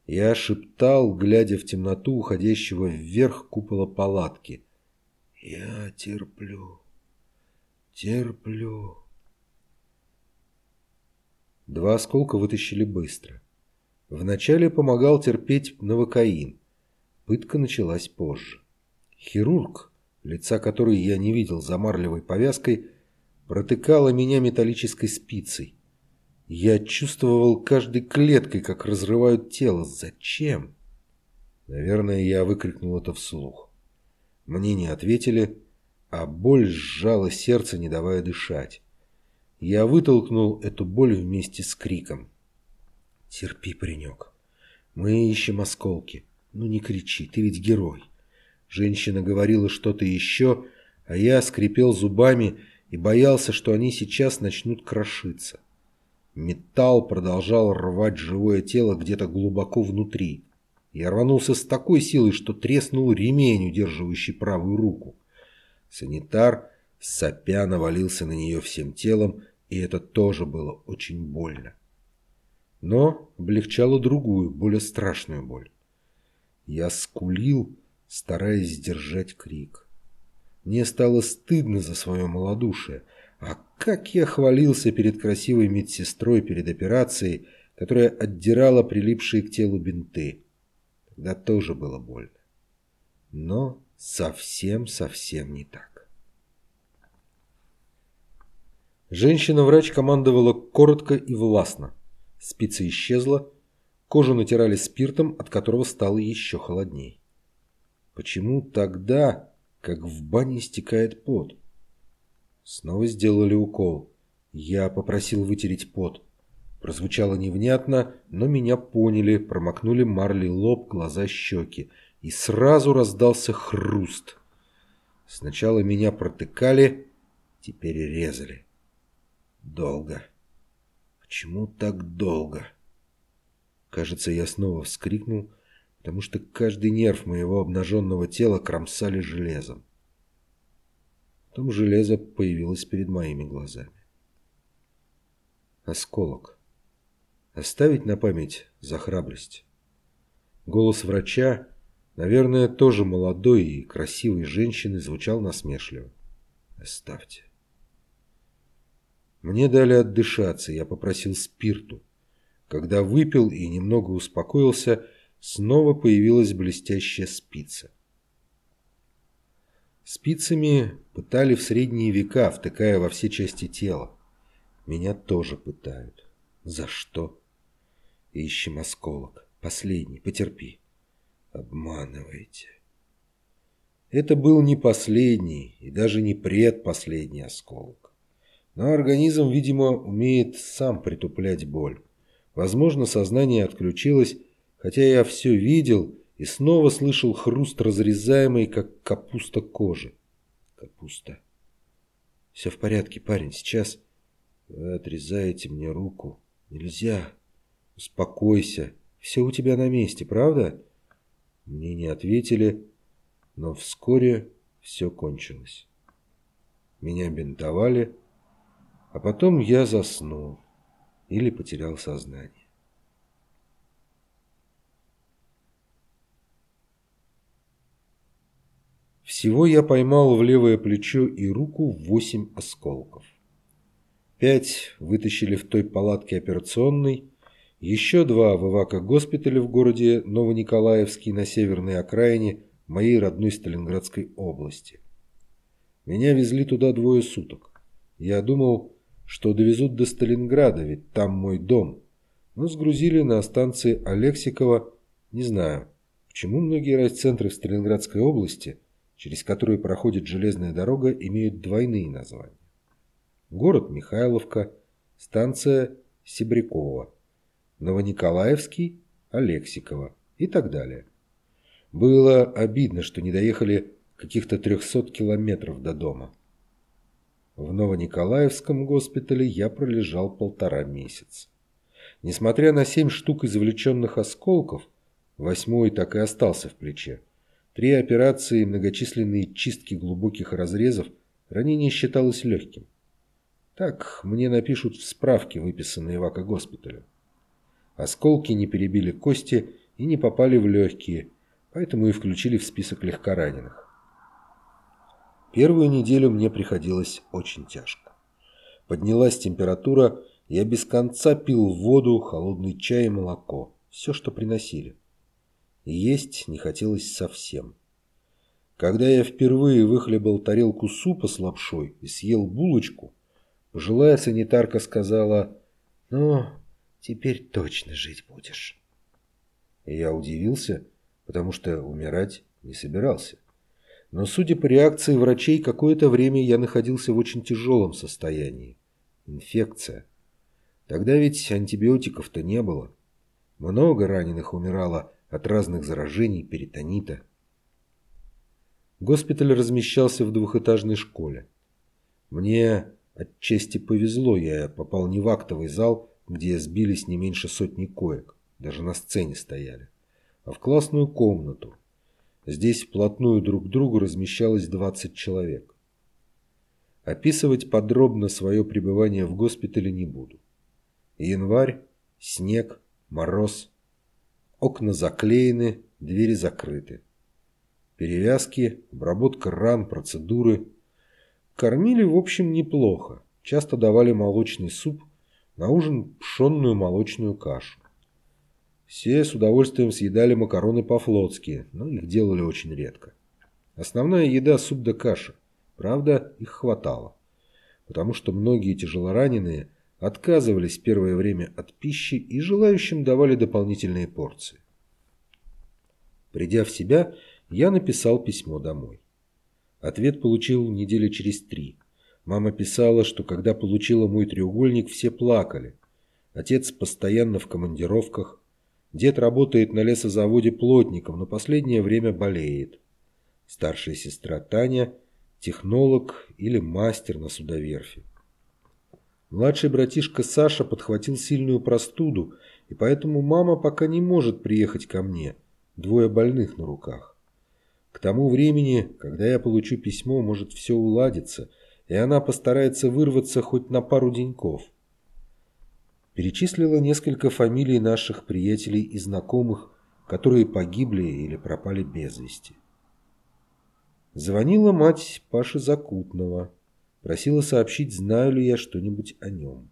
Я шептал, глядя в темноту уходящего вверх купола палатки. «Я терплю, терплю». Два осколка вытащили быстро. Вначале помогал терпеть новокаин. Пытка началась позже. Хирург, лица которой я не видел за марлевой повязкой, протыкала меня металлической спицей. Я чувствовал каждой клеткой, как разрывают тело. Зачем? Наверное, я выкрикнул это вслух. Мне не ответили, а боль сжала сердце, не давая дышать. Я вытолкнул эту боль вместе с криком. «Терпи, паренек. Мы ищем осколки. Ну не кричи, ты ведь герой». Женщина говорила что-то еще, а я скрипел зубами и боялся, что они сейчас начнут крошиться. Металл продолжал рвать живое тело где-то глубоко внутри. Я рванулся с такой силой, что треснул ремень, удерживающий правую руку. Санитар сопя навалился на нее всем телом, и это тоже было очень больно. Но облегчало другую, более страшную боль. Я скулил, стараясь сдержать крик. Мне стало стыдно за свое малодушие. А как я хвалился перед красивой медсестрой перед операцией, которая отдирала прилипшие к телу бинты. Тогда тоже было больно. Но совсем-совсем не так. Женщина-врач командовала коротко и властно. Спица исчезла, кожу натирали спиртом, от которого стало еще холодней. Почему тогда как в бане стекает пот. Снова сделали укол. Я попросил вытереть пот. Прозвучало невнятно, но меня поняли, промокнули марлей лоб, глаза, щеки. И сразу раздался хруст. Сначала меня протыкали, теперь резали. Долго. Почему так долго? Кажется, я снова вскрикнул, потому что каждый нерв моего обнаженного тела кромсали железом. Потом железо появилось перед моими глазами. Осколок. Оставить на память за храбрость. Голос врача, наверное, тоже молодой и красивой женщины, звучал насмешливо. Оставьте. Мне дали отдышаться, я попросил спирту. Когда выпил и немного успокоился, снова появилась блестящая спица. Спицами пытали в средние века, втыкая во все части тела. Меня тоже пытают. За что? Ищем осколок. Последний, потерпи. Обманываете. Это был не последний и даже не предпоследний осколок. Но организм, видимо, умеет сам притуплять боль. Возможно, сознание отключилось, хотя я все видел и снова слышал хруст разрезаемой, как капуста кожи. Капуста. Все в порядке, парень, сейчас вы отрезаете мне руку. Нельзя. Успокойся. Все у тебя на месте, правда? Мне не ответили, но вскоре все кончилось. Меня бинтовали, а потом я заснул или потерял сознание. Всего я поймал в левое плечо и руку восемь осколков. Пять вытащили в той палатке операционной, еще два в эвако-госпитале в городе Новониколаевский на северной окраине моей родной Сталинградской области. Меня везли туда двое суток. Я думал, что довезут до Сталинграда, ведь там мой дом. Но сгрузили на станции Алексикова, не знаю, почему многие райцентры в Сталинградской области – через который проходит железная дорога, имеют двойные названия. Город Михайловка, станция Себрякова, Новониколаевский, Алексикова и так далее. Было обидно, что не доехали каких-то 300 километров до дома. В Новониколаевском госпитале я пролежал полтора месяца. Несмотря на семь штук извлеченных осколков, восьмой так и остался в плече. Три операции и многочисленные чистки глубоких разрезов ранение считалось легким. Так мне напишут в справке, выписанные в АК-госпиталю. Осколки не перебили кости и не попали в легкие, поэтому и включили в список легкораненых. Первую неделю мне приходилось очень тяжко. Поднялась температура, я без конца пил воду, холодный чай и молоко. Все, что приносили есть не хотелось совсем. Когда я впервые выхлебал тарелку супа с лапшой и съел булочку, пожилая санитарка сказала «Ну, теперь точно жить будешь». И я удивился, потому что умирать не собирался. Но, судя по реакции врачей, какое-то время я находился в очень тяжелом состоянии. Инфекция. Тогда ведь антибиотиков-то не было. Много раненых умирало от разных заражений, перитонита. Госпиталь размещался в двухэтажной школе. Мне отчасти повезло, я попал не в актовый зал, где сбились не меньше сотни коек, даже на сцене стояли, а в классную комнату. Здесь вплотную друг к другу размещалось 20 человек. Описывать подробно свое пребывание в госпитале не буду. Январь, снег, мороз, Окна заклеены, двери закрыты. Перевязки, обработка ран, процедуры. Кормили, в общем, неплохо. Часто давали молочный суп, на ужин пшенную молочную кашу. Все с удовольствием съедали макароны по-флотски, но их делали очень редко. Основная еда – суп да каша. Правда, их хватало. Потому что многие тяжелораненые – отказывались первое время от пищи и желающим давали дополнительные порции. Придя в себя, я написал письмо домой. Ответ получил недели через три. Мама писала, что когда получила мой треугольник, все плакали. Отец постоянно в командировках. Дед работает на лесозаводе плотником, но последнее время болеет. Старшая сестра Таня – технолог или мастер на судоверфи. Младший братишка Саша подхватил сильную простуду, и поэтому мама пока не может приехать ко мне. Двое больных на руках. К тому времени, когда я получу письмо, может все уладиться, и она постарается вырваться хоть на пару деньков. Перечислила несколько фамилий наших приятелей и знакомых, которые погибли или пропали без вести. Звонила мать Паши Закутного. Просила сообщить, знаю ли я что-нибудь о нем.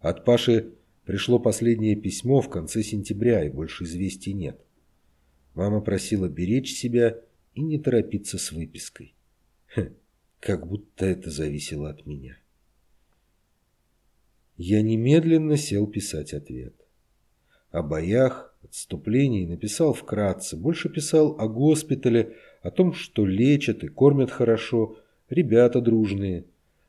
От Паши пришло последнее письмо в конце сентября, и больше известий нет. Мама просила беречь себя и не торопиться с выпиской. Хм, как будто это зависело от меня. Я немедленно сел писать ответ. О боях, отступлении написал вкратце, больше писал о госпитале, о том, что лечат и кормят хорошо, ребята дружные.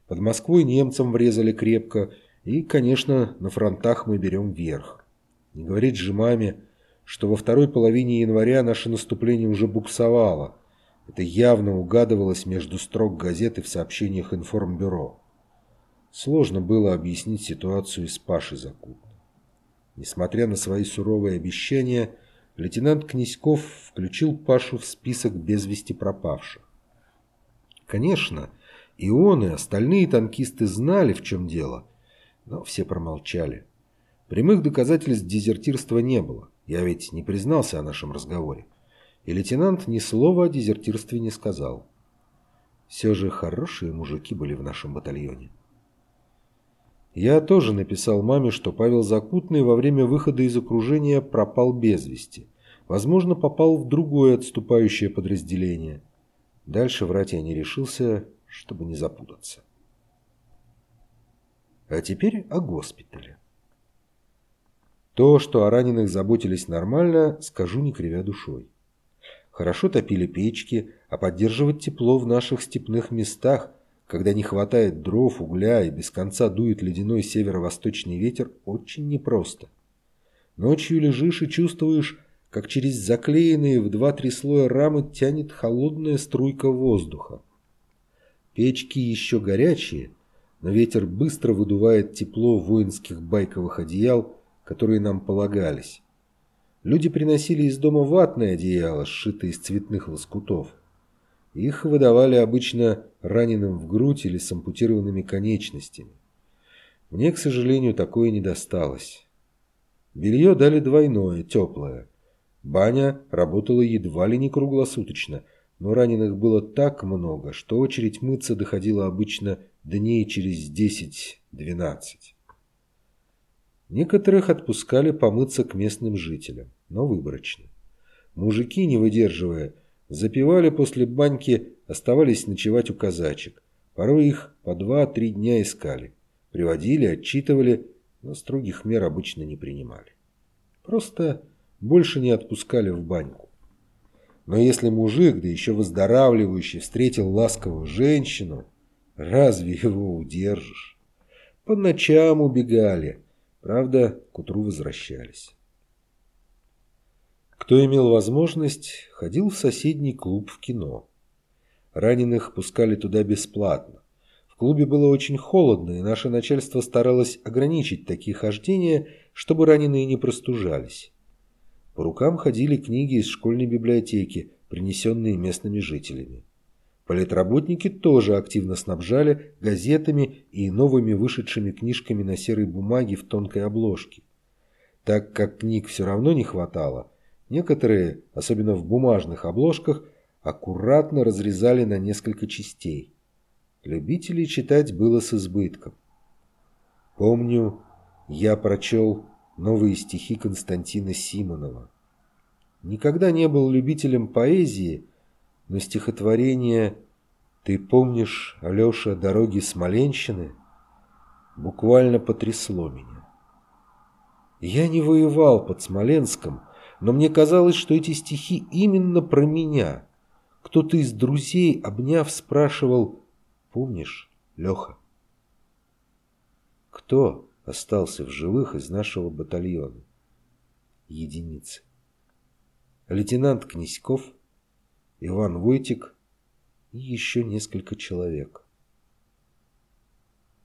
Под Москвой немцам врезали крепко, и, конечно, на фронтах мы берем верх. Не говорить же маме, что во второй половине января наше наступление уже буксовало. Это явно угадывалось между строк газеты в сообщениях информбюро. Сложно было объяснить ситуацию с Пашей Закут. Несмотря на свои суровые обещания, лейтенант Князьков включил Пашу в список без вести пропавших. Конечно, и он, и остальные танкисты знали, в чем дело, но все промолчали. Прямых доказательств дезертирства не было. Я ведь не признался о нашем разговоре. И лейтенант ни слова о дезертирстве не сказал. Все же хорошие мужики были в нашем батальоне. Я тоже написал маме, что Павел Закутный во время выхода из окружения пропал без вести. Возможно, попал в другое отступающее подразделение. Дальше врать я не решился, чтобы не запутаться. А теперь о госпитале. То, что о раненых заботились нормально, скажу не кривя душой. Хорошо топили печки, а поддерживать тепло в наших степных местах, когда не хватает дров, угля и без конца дует ледяной северо-восточный ветер, очень непросто. Ночью лежишь и чувствуешь, как через заклеенные в два-три слоя рамы тянет холодная струйка воздуха. Печки еще горячие, но ветер быстро выдувает тепло воинских байковых одеял, которые нам полагались. Люди приносили из дома ватное одеяло, сшитое из цветных лоскутов. Их выдавали обычно раненым в грудь или с ампутированными конечностями. Мне, к сожалению, такое не досталось. Белье дали двойное, теплое. Баня работала едва ли не круглосуточно, но раненых было так много, что очередь мыться доходила обычно дней через 10-12. Некоторых отпускали помыться к местным жителям, но выборочно. Мужики, не выдерживая, запивали после баньки, оставались ночевать у казачек. Порой их по два-три дня искали. Приводили, отчитывали, но строгих мер обычно не принимали. Просто больше не отпускали в баньку. Но если мужик, да еще выздоравливающий, встретил ласковую женщину, разве его удержишь? По ночам убегали, правда, к утру возвращались. Кто имел возможность, ходил в соседний клуб в кино. Раненых пускали туда бесплатно. В клубе было очень холодно, и наше начальство старалось ограничить такие хождения, чтобы раненые не простужались. По рукам ходили книги из школьной библиотеки, принесенные местными жителями. Политработники тоже активно снабжали газетами и новыми вышедшими книжками на серой бумаге в тонкой обложке. Так как книг все равно не хватало, некоторые, особенно в бумажных обложках, аккуратно разрезали на несколько частей. Любителей читать было с избытком. Помню, я прочел новые стихи Константина Симонова. Никогда не был любителем поэзии, но стихотворение «Ты помнишь, Алеша, дороги Смоленщины?» буквально потрясло меня. Я не воевал под Смоленском, но мне казалось, что эти стихи именно про меня. Кто-то из друзей, обняв, спрашивал «Помнишь, Леха?» Кто? остался в живых из нашего батальона. Единицы. Лейтенант Князьков, Иван Войтик и еще несколько человек.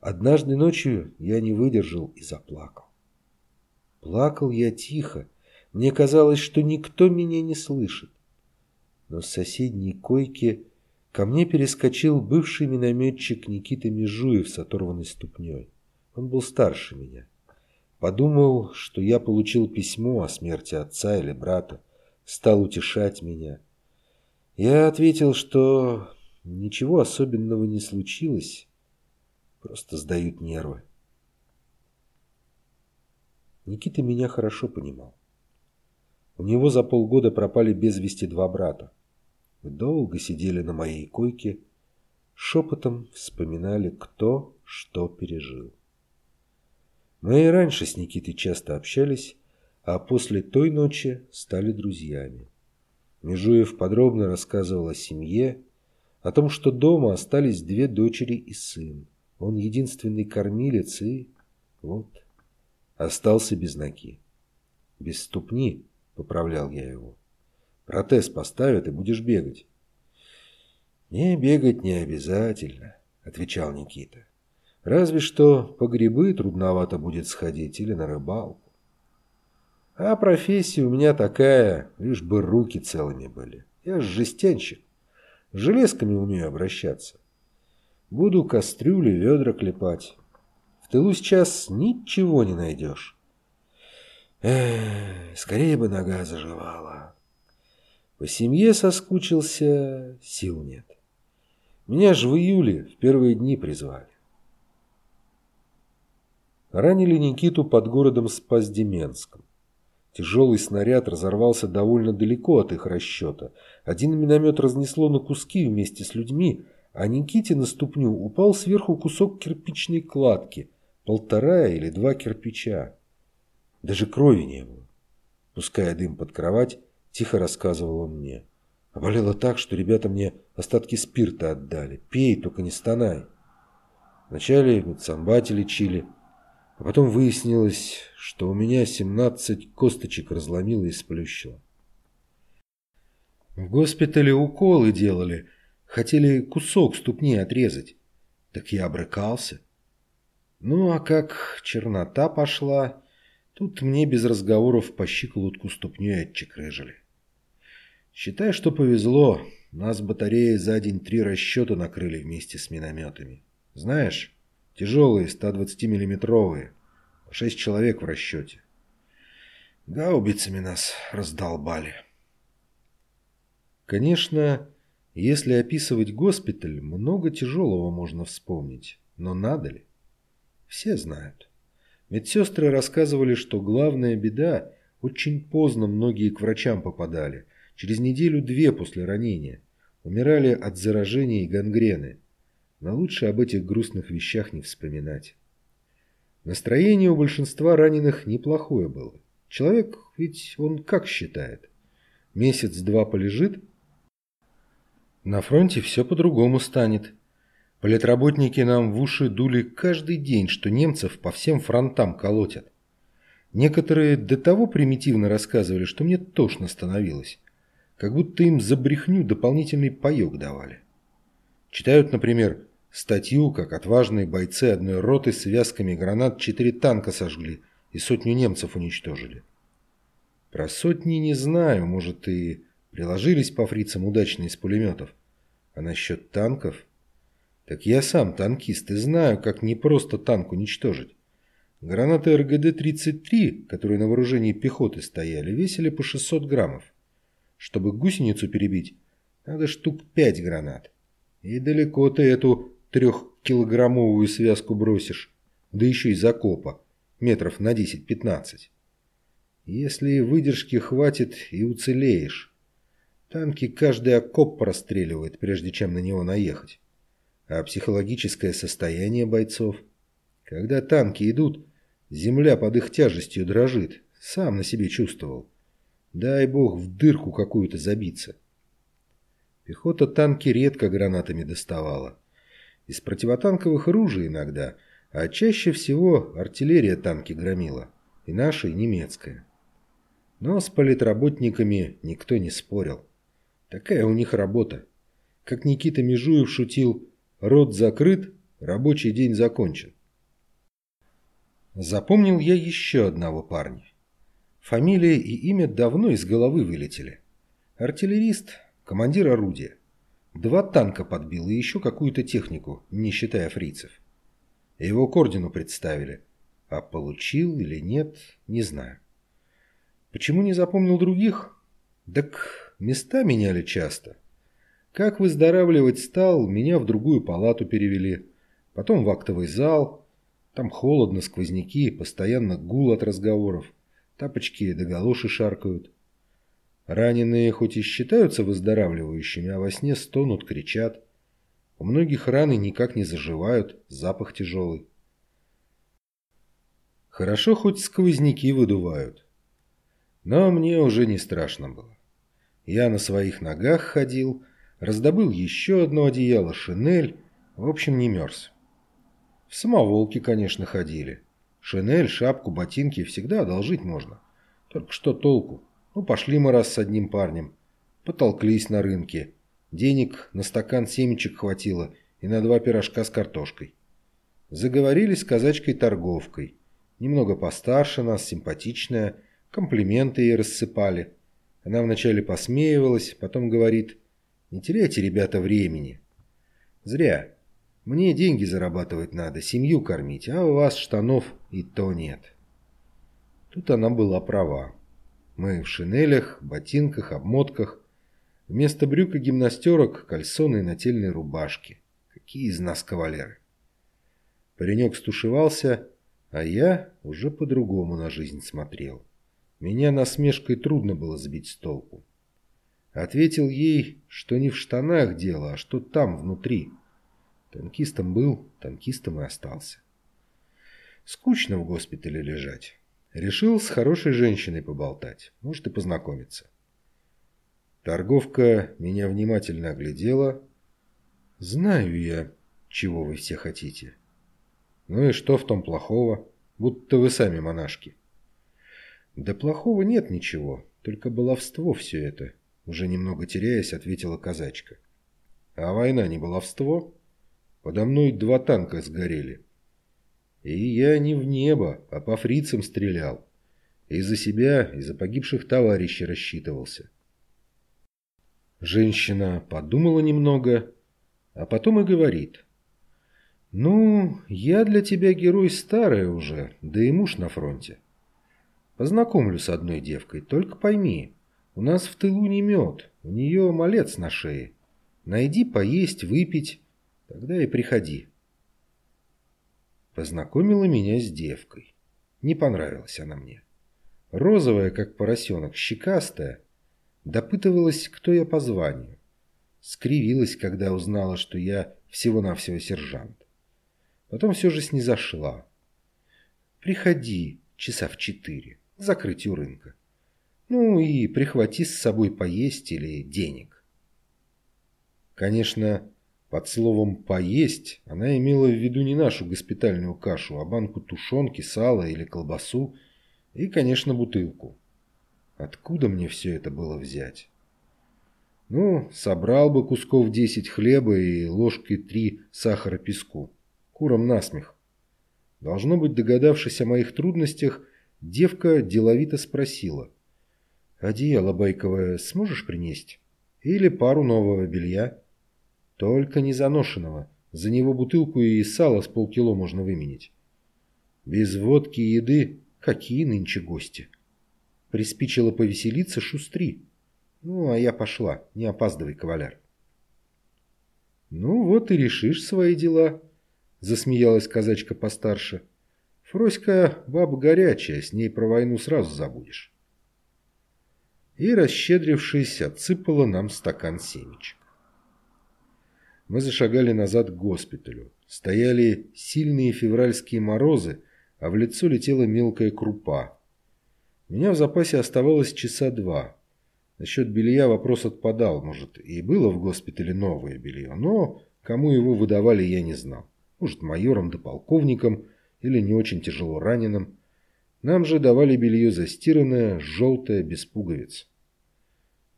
Однажды ночью я не выдержал и заплакал. Плакал я тихо, мне казалось, что никто меня не слышит. Но с соседней койки ко мне перескочил бывший минометчик Никита Межуев с оторванной ступней. Он был старше меня. Подумал, что я получил письмо о смерти отца или брата. Стал утешать меня. Я ответил, что ничего особенного не случилось. Просто сдают нервы. Никита меня хорошо понимал. У него за полгода пропали без вести два брата. Мы долго сидели на моей койке, шепотом вспоминали, кто что пережил. Мы и раньше с Никитой часто общались, а после той ночи стали друзьями. Межуев подробно рассказывал о семье, о том, что дома остались две дочери и сын. Он единственный кормилец и... вот, остался без ноги. Без ступни, поправлял я его. Протез поставят, и будешь бегать. Не бегать не обязательно, отвечал Никита. Разве что по грибы трудновато будет сходить или на рыбалку. А профессия у меня такая, лишь бы руки целыми были. Я ж жестянщик. С железками умею обращаться. Буду кастрюли, ведра клепать. В тылу сейчас ничего не найдешь. Эх, скорее бы нога заживала. По семье соскучился, сил нет. Меня ж в июле в первые дни призвали. Ранили Никиту под городом Спасдеменском. Тяжелый снаряд разорвался довольно далеко от их расчета. Один миномет разнесло на куски вместе с людьми, а Никите на ступню упал сверху кусок кирпичной кладки, полтора или два кирпича. Даже крови не было. Пуская дым под кровать, тихо рассказывал он мне. А так, что ребята мне остатки спирта отдали. Пей, только не стонай. Вначале медсанбате лечили, а потом выяснилось, что у меня 17 косточек разломило и сплющило. В госпитале уколы делали, хотели кусок ступни отрезать. Так я обрыкался. Ну, а как чернота пошла, тут мне без разговоров по щиколотку ступней отчекрыжили. Считай, что повезло. Нас батареи за день три расчета накрыли вместе с минометами. Знаешь, Тяжелые, 120-миллиметровые. Шесть человек в расчете. Гаубицами нас раздолбали. Конечно, если описывать госпиталь, много тяжелого можно вспомнить. Но надо ли? Все знают. Медсестры рассказывали, что главная беда – очень поздно многие к врачам попадали. Через неделю-две после ранения. Умирали от заражения и гангрены но лучше об этих грустных вещах не вспоминать. Настроение у большинства раненых неплохое было. Человек ведь он как считает? Месяц-два полежит? На фронте все по-другому станет. Политработники нам в уши дули каждый день, что немцев по всем фронтам колотят. Некоторые до того примитивно рассказывали, что мне тошно становилось. Как будто им за брехню дополнительный паёк давали. Читают, например, Статью, как отважные бойцы одной роты связками гранат четыре танка сожгли и сотню немцев уничтожили. Про сотни не знаю, может и приложились по фрицам удачно из пулеметов. А насчет танков? Так я сам танкист и знаю, как не просто танк уничтожить. Гранаты РГД-33, которые на вооружении пехоты стояли, весили по 600 граммов. Чтобы гусеницу перебить, надо штук 5 гранат. И далеко ты эту трехкилограммовую связку бросишь, да еще из окопа, метров на 10-15. Если выдержки хватит и уцелеешь. Танки каждый окоп простреливает, прежде чем на него наехать. А психологическое состояние бойцов? Когда танки идут, земля под их тяжестью дрожит. Сам на себе чувствовал. Дай бог в дырку какую-то забиться. Пехота танки редко гранатами доставала. Из противотанковых ружей иногда, а чаще всего артиллерия танки громила, и наша, и немецкая. Но с политработниками никто не спорил. Такая у них работа. Как Никита Межуев шутил, рот закрыт, рабочий день закончен. Запомнил я еще одного парня. Фамилия и имя давно из головы вылетели. Артиллерист, командир орудия. Два танка подбил и еще какую-то технику, не считая фрицев. Его к ордену представили. А получил или нет, не знаю. Почему не запомнил других? Так места меняли часто. Как выздоравливать стал, меня в другую палату перевели. Потом в актовый зал. Там холодно, сквозняки, постоянно гул от разговоров. Тапочки до галоши шаркают. Раненые хоть и считаются выздоравливающими, а во сне стонут, кричат. У многих раны никак не заживают, запах тяжелый. Хорошо хоть сквозняки выдувают. Но мне уже не страшно было. Я на своих ногах ходил, раздобыл еще одно одеяло, шинель, в общем, не мерз. В самоволке, конечно, ходили. Шинель, шапку, ботинки всегда одолжить можно. Только что толку? Ну, пошли мы раз с одним парнем. Потолклись на рынке. Денег на стакан семечек хватило и на два пирожка с картошкой. Заговорили с казачкой-торговкой. Немного постарше нас, симпатичная, комплименты ей рассыпали. Она вначале посмеивалась, потом говорит, «Не теряйте, ребята, времени». «Зря. Мне деньги зарабатывать надо, семью кормить, а у вас штанов и то нет». Тут она была права. Мы в шинелях, ботинках, обмотках. Вместо брюк и гимнастерок кальсоны и нательные рубашки. Какие из нас кавалеры. Паренек стушевался, а я уже по-другому на жизнь смотрел. Меня насмешкой трудно было сбить с толку. Ответил ей, что не в штанах дело, а что там, внутри. Танкистом был, танкистом и остался. Скучно в госпитале лежать. Решил с хорошей женщиной поболтать, может и познакомиться. Торговка меня внимательно оглядела. «Знаю я, чего вы все хотите». «Ну и что в том плохого? Будто вы сами монашки». «Да плохого нет ничего, только баловство все это», — уже немного теряясь, ответила казачка. «А война не баловство? Подо мной два танка сгорели. И я не в небо, а по фрицам стрелял. И за себя, и за погибших товарищей рассчитывался. Женщина подумала немного, а потом и говорит. «Ну, я для тебя герой старый уже, да и муж на фронте. Познакомлю с одной девкой, только пойми, у нас в тылу не мед, у нее малец на шее. Найди поесть, выпить, тогда и приходи». Познакомила меня с девкой. Не понравилась она мне. Розовая, как поросенок, щекастая. Допытывалась, кто я по званию. Скривилась, когда узнала, что я всего-навсего сержант. Потом все же снизошла. Приходи часа в четыре, к закрытию рынка. Ну и прихвати с собой поесть или денег. Конечно, под словом «поесть» она имела в виду не нашу госпитальную кашу, а банку тушенки, сала или колбасу и, конечно, бутылку. Откуда мне все это было взять? Ну, собрал бы кусков десять хлеба и ложки три сахара песку. Куром насмех. Должно быть, догадавшись о моих трудностях, девка деловито спросила. «Одеяло байковое сможешь принести? Или пару нового белья?» Только не заношенного. За него бутылку и сало с полкило можно выменить. Без водки и еды какие нынче гости? Приспичило повеселиться шустри. Ну, а я пошла. Не опаздывай, каваляр. Ну, вот и решишь свои дела, засмеялась казачка постарше. Фроська баба горячая, с ней про войну сразу забудешь. И, расщедрившись, отсыпала нам стакан семечек. Мы зашагали назад к госпиталю. Стояли сильные февральские морозы, а в лицо летела мелкая крупа. У меня в запасе оставалось часа два. Насчет белья вопрос отпадал, может, и было в госпитале новое белье, но кому его выдавали, я не знал. Может, майорам да полковникам или не очень тяжело раненым. Нам же давали белье застиранное, желтое, без пуговиц.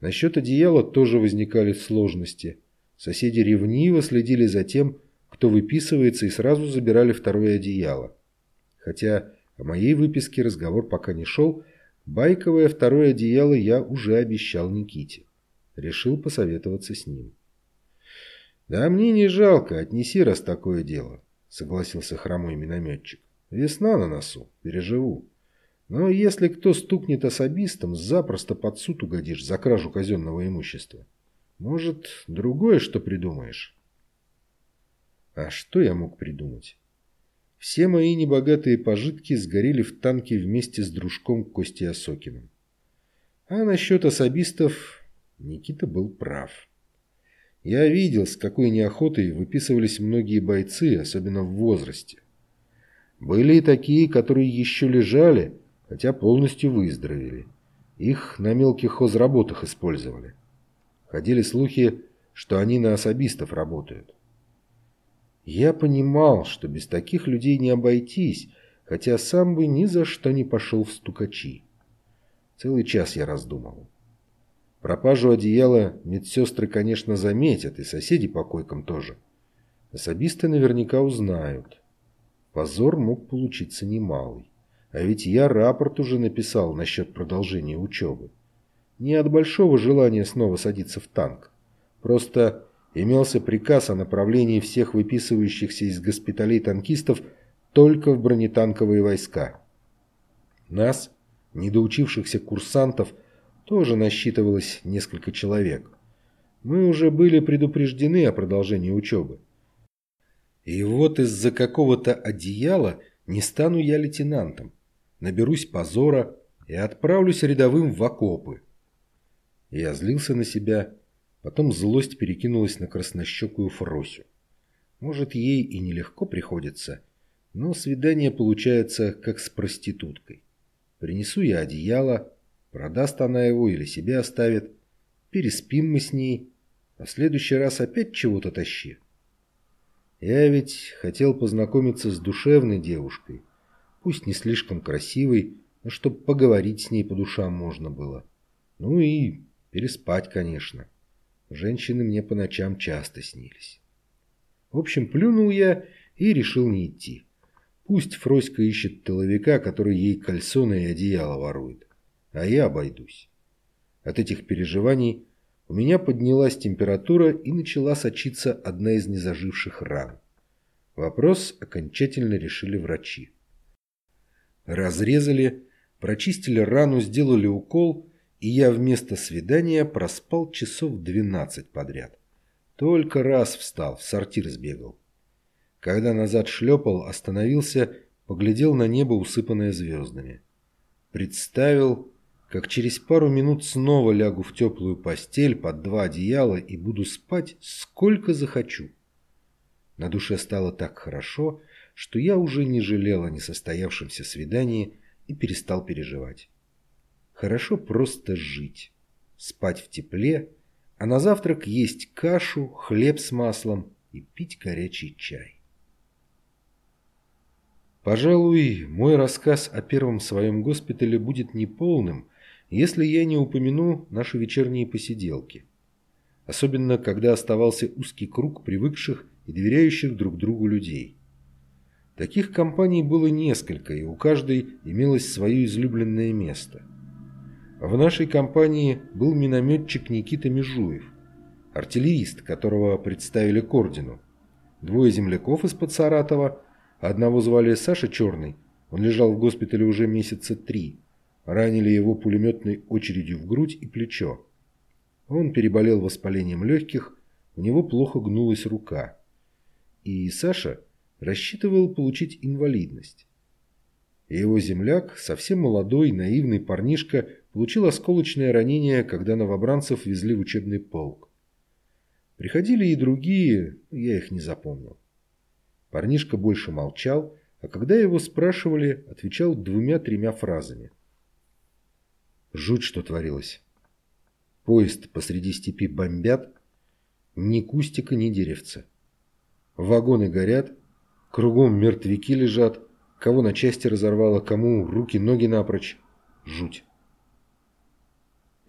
Насчет одеяла тоже возникали сложности – Соседи ревниво следили за тем, кто выписывается, и сразу забирали второе одеяло. Хотя о моей выписке разговор пока не шел, байковое второе одеяло я уже обещал Никите. Решил посоветоваться с ним. «Да мне не жалко, отнеси, раз такое дело», — согласился хромой минометчик. «Весна на носу, переживу. Но если кто стукнет особистом, запросто под суд угодишь за кражу казенного имущества». Может, другое что придумаешь? А что я мог придумать? Все мои небогатые пожитки сгорели в танке вместе с дружком Костей Осокиным. А насчет особистов Никита был прав. Я видел, с какой неохотой выписывались многие бойцы, особенно в возрасте. Были и такие, которые еще лежали, хотя полностью выздоровели. Их на мелких хозработах использовали. Ходили слухи, что они на особистов работают. Я понимал, что без таких людей не обойтись, хотя сам бы ни за что не пошел в стукачи. Целый час я раздумывал. Пропажу одеяла медсестры, конечно, заметят, и соседи по койкам тоже. Особисты наверняка узнают. Позор мог получиться немалый. А ведь я рапорт уже написал насчет продолжения учебы. Не от большого желания снова садиться в танк. Просто имелся приказ о направлении всех выписывающихся из госпиталей танкистов только в бронетанковые войска. Нас, недоучившихся курсантов, тоже насчитывалось несколько человек. Мы уже были предупреждены о продолжении учебы. И вот из-за какого-то одеяла не стану я лейтенантом. Наберусь позора и отправлюсь рядовым в окопы. Я злился на себя, потом злость перекинулась на краснощекую Фросю. Может, ей и нелегко приходится, но свидание получается как с проституткой. Принесу я одеяло, Продаст она его или себе оставит. Переспим мы с ней, а в следующий раз опять чего-то тащи. Я ведь хотел познакомиться с душевной девушкой, пусть не слишком красивой, но чтобы поговорить с ней по душам можно было. Ну и переспать, конечно. Женщины мне по ночам часто снились. В общем, плюнул я и решил не идти. Пусть Фроська ищет тыловика, который ей кальсоны и одеяло ворует а я обойдусь. От этих переживаний у меня поднялась температура и начала сочиться одна из незаживших ран. Вопрос окончательно решили врачи. Разрезали, прочистили рану, сделали укол, и я вместо свидания проспал часов двенадцать подряд. Только раз встал, в сортир сбегал. Когда назад шлепал, остановился, поглядел на небо, усыпанное звездами. Представил, как через пару минут снова лягу в теплую постель под два одеяла и буду спать сколько захочу. На душе стало так хорошо, что я уже не жалел о несостоявшемся свидании и перестал переживать. Хорошо просто жить, спать в тепле, а на завтрак есть кашу, хлеб с маслом и пить горячий чай. Пожалуй, мой рассказ о первом своем госпитале будет неполным, если я не упомяну наши вечерние посиделки. Особенно, когда оставался узкий круг привыкших и доверяющих друг другу людей. Таких компаний было несколько, и у каждой имелось свое излюбленное место. В нашей компании был минометчик Никита Межуев, артиллерист, которого представили к ордену, двое земляков из-под Саратова, одного звали Саша Черный, он лежал в госпитале уже месяца три, Ранили его пулеметной очередью в грудь и плечо. Он переболел воспалением легких, у него плохо гнулась рука. И Саша рассчитывал получить инвалидность. его земляк, совсем молодой, наивный парнишка, получил осколочное ранение, когда новобранцев везли в учебный полк. Приходили и другие, я их не запомнил. Парнишка больше молчал, а когда его спрашивали, отвечал двумя-тремя фразами – Жуть, что творилось. Поезд посреди степи бомбят, ни кустика, ни деревца. Вагоны горят, кругом мертвяки лежат, кого на части разорвало, кому руки-ноги напрочь. Жуть.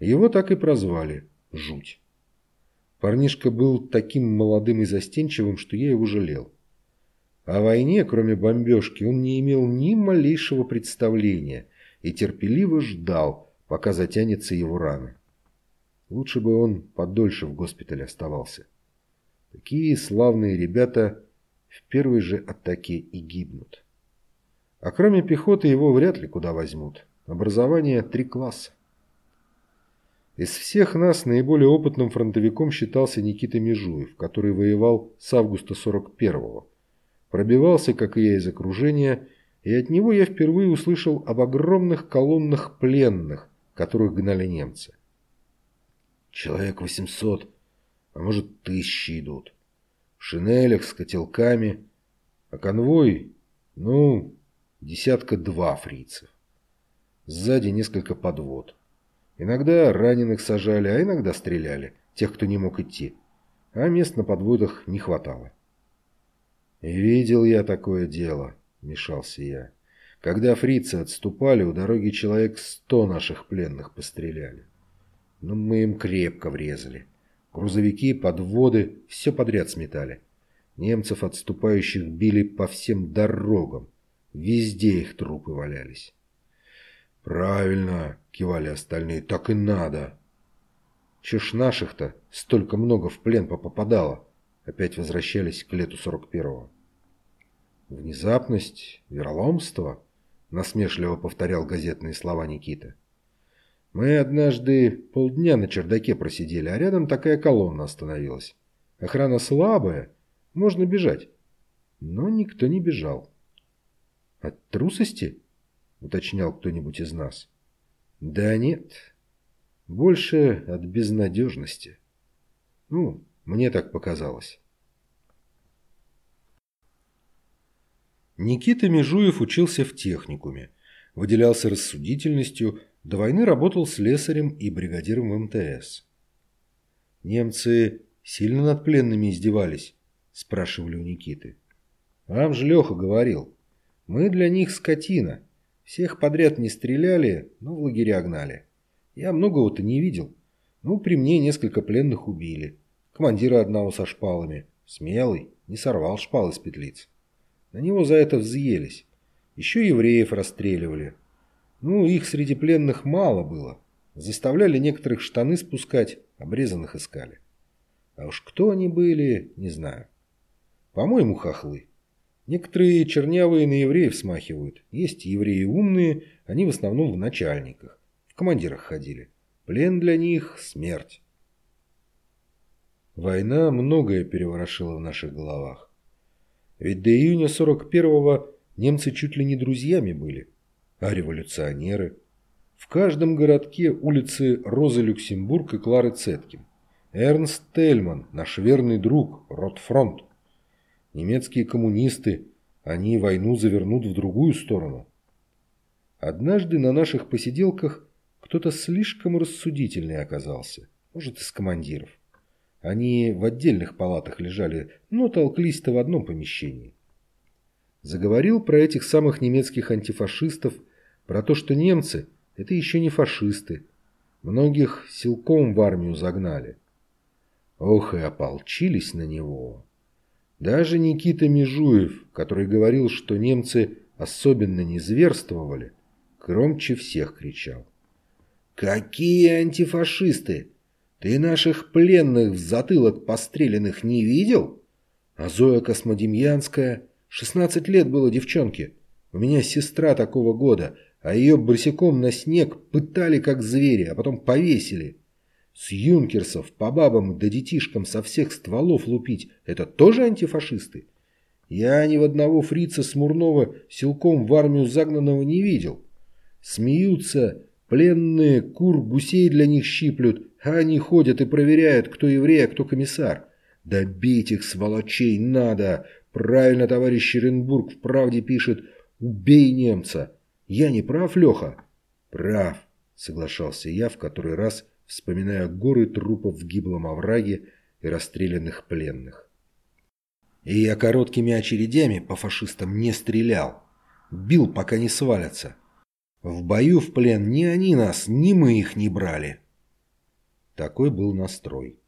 Его так и прозвали «Жуть». Парнишка был таким молодым и застенчивым, что я его жалел. О войне, кроме бомбежки, он не имел ни малейшего представления и терпеливо ждал, пока затянется его рана. Лучше бы он подольше в госпитале оставался. Такие славные ребята в первой же атаке и гибнут. А кроме пехоты его вряд ли куда возьмут. Образование три класса. Из всех нас наиболее опытным фронтовиком считался Никита Межуев, который воевал с августа 41-го. Пробивался, как и я, из окружения, и от него я впервые услышал об огромных колоннах пленных, которых гнали немцы. Человек 800, а может тысячи идут. Шинелях с котелками. А конвой, ну, десятка-два фрицев. Сзади несколько подвод. Иногда раненых сажали, а иногда стреляли, тех, кто не мог идти. А мест на подводах не хватало. «Видел я такое дело», — мешался я. «Когда фрицы отступали, у дороги человек сто наших пленных постреляли. Но мы им крепко врезали. Грузовики, подводы, все подряд сметали. Немцев отступающих били по всем дорогам. Везде их трупы валялись. «Правильно!» — кивали остальные. «Так и надо!» «Че ж наших-то столько много в плен попадало?» Опять возвращались к лету сорок первого. «Внезапность, вероломство?» — насмешливо повторял газетные слова Никита. «Мы однажды полдня на чердаке просидели, а рядом такая колонна остановилась. Охрана слабая, можно бежать». Но никто не бежал. «От трусости?» — уточнял кто-нибудь из нас. «Да нет, больше от безнадежности. Ну, мне так показалось». Никита Межуев учился в техникуме, выделялся рассудительностью, до войны работал слесарем и бригадиром в МТС. «Немцы сильно над пленными издевались?» – спрашивали у Никиты. «Вам же Леха говорил. Мы для них скотина. Всех подряд не стреляли, но в лагеря гнали. Я многого-то не видел. Ну, при мне несколько пленных убили. Командира одного со шпалами. Смелый, не сорвал шпалы с петлиц. На него за это взъелись. Еще евреев расстреливали. Ну, их среди пленных мало было. Заставляли некоторых штаны спускать, обрезанных искали. А уж кто они были, не знаю. По-моему, хохлы. Некоторые чернявые на евреев смахивают. Есть евреи умные, они в основном в начальниках. В командирах ходили. Плен для них – смерть. Война многое переворошила в наших головах. Ведь до июня 41-го немцы чуть ли не друзьями были, а революционеры. В каждом городке улицы Розы Люксембург и Клары Цеткин. Эрнст Тельман, наш верный друг, Ротфронт. Немецкие коммунисты, они войну завернут в другую сторону. Однажды на наших посиделках кто-то слишком рассудительный оказался, может, из командиров. Они в отдельных палатах лежали, но толклись-то в одном помещении. Заговорил про этих самых немецких антифашистов, про то, что немцы – это еще не фашисты. Многих силком в армию загнали. Ох, и ополчились на него. Даже Никита Межуев, который говорил, что немцы особенно не зверствовали, громче всех кричал. «Какие антифашисты! Ты наших пленных в затылок постреленных не видел? А Зоя Космодемьянская... 16 лет было девчонке. У меня сестра такого года, а ее босиком на снег пытали как звери, а потом повесили. С юнкерсов по бабам да детишкам со всех стволов лупить – это тоже антифашисты? Я ни в одного фрица Смурнова силком в армию загнанного не видел. Смеются, пленные кур гусей для них щиплют, а они ходят и проверяют, кто еврей, а кто комиссар. Добить их, сволочей, надо. Правильно товарищ Шеренбург в правде пишет «Убей немца». Я не прав, Леха? Прав, соглашался я в который раз – вспоминая горы трупов в гиблом овраге и расстрелянных пленных. И я короткими очередями по фашистам не стрелял. Бил, пока не свалятся. В бою в плен ни они нас, ни мы их не брали. Такой был настрой.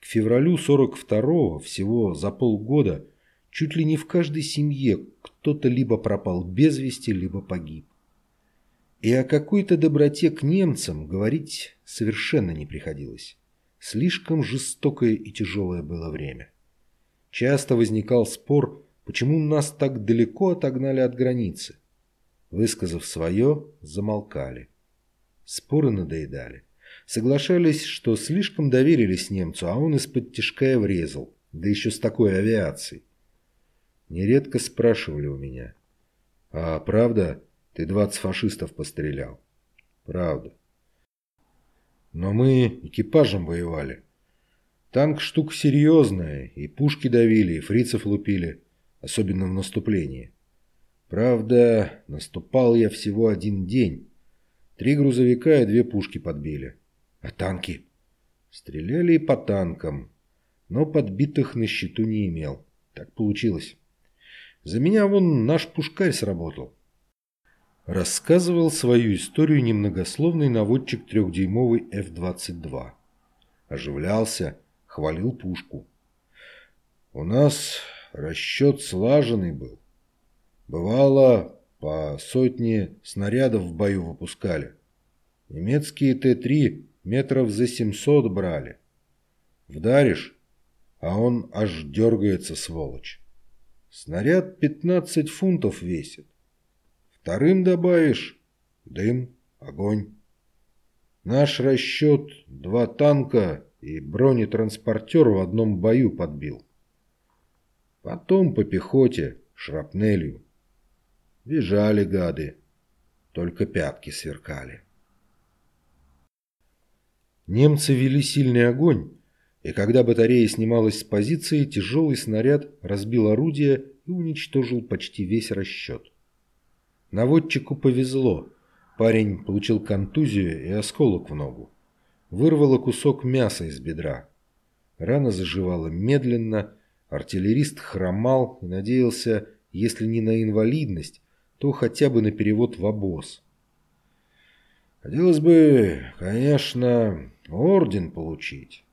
К февралю 42-го, всего за полгода, чуть ли не в каждой семье кто-то либо пропал без вести, либо погиб. И о какой-то доброте к немцам говорить совершенно не приходилось. Слишком жестокое и тяжелое было время. Часто возникал спор, почему нас так далеко отогнали от границы. Высказав свое, замолкали. Споры надоедали. Соглашались, что слишком доверились немцу, а он из-под тяжка врезал, да еще с такой авиацией. Нередко спрашивали у меня, а правда, ты двадцать фашистов пострелял. Правда. Но мы экипажем воевали. Танк штука серьезная, и пушки давили, и фрицев лупили, особенно в наступлении. Правда, наступал я всего один день. Три грузовика и две пушки подбили. А танки? Стреляли и по танкам, но подбитых на счету не имел. Так получилось. За меня вон наш пушкарь сработал. Рассказывал свою историю немногословный наводчик трехдюймовый F-22. Оживлялся, хвалил пушку. У нас расчет слаженный был. Бывало, по сотне снарядов в бою выпускали. Немецкие Т-3 метров за 700 брали. Вдаришь, а он аж дергается, сволочь. Снаряд 15 фунтов весит. Вторым добавишь – дым, огонь. Наш расчет два танка и бронетранспортер в одном бою подбил. Потом по пехоте, шрапнелью. Бежали гады, только пятки сверкали. Немцы вели сильный огонь, и когда батарея снималась с позиции, тяжелый снаряд разбил орудие и уничтожил почти весь расчет. Наводчику повезло. Парень получил контузию и осколок в ногу. Вырвало кусок мяса из бедра. Рана заживала медленно, Артиллерист хромал и надеялся, если не на инвалидность, то хотя бы на перевод в обоз. Хотелось бы, конечно, орден получить.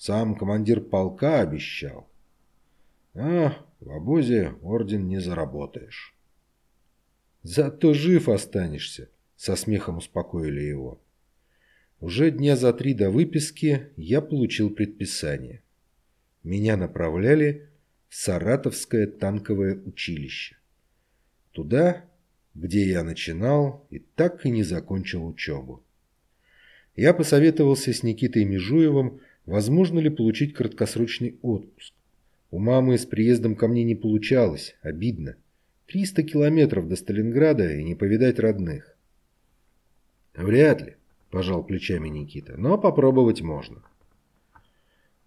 Сам командир полка обещал. А в обозе орден не заработаешь. Зато жив останешься, со смехом успокоили его. Уже дня за три до выписки я получил предписание меня направляли в Саратовское танковое училище. Туда, где я начинал и так и не закончил учебу. Я посоветовался с Никитой Межуевым, возможно ли получить краткосрочный отпуск. У мамы с приездом ко мне не получалось, обидно. 300 километров до Сталинграда и не повидать родных. Вряд ли, пожал плечами Никита, но попробовать можно.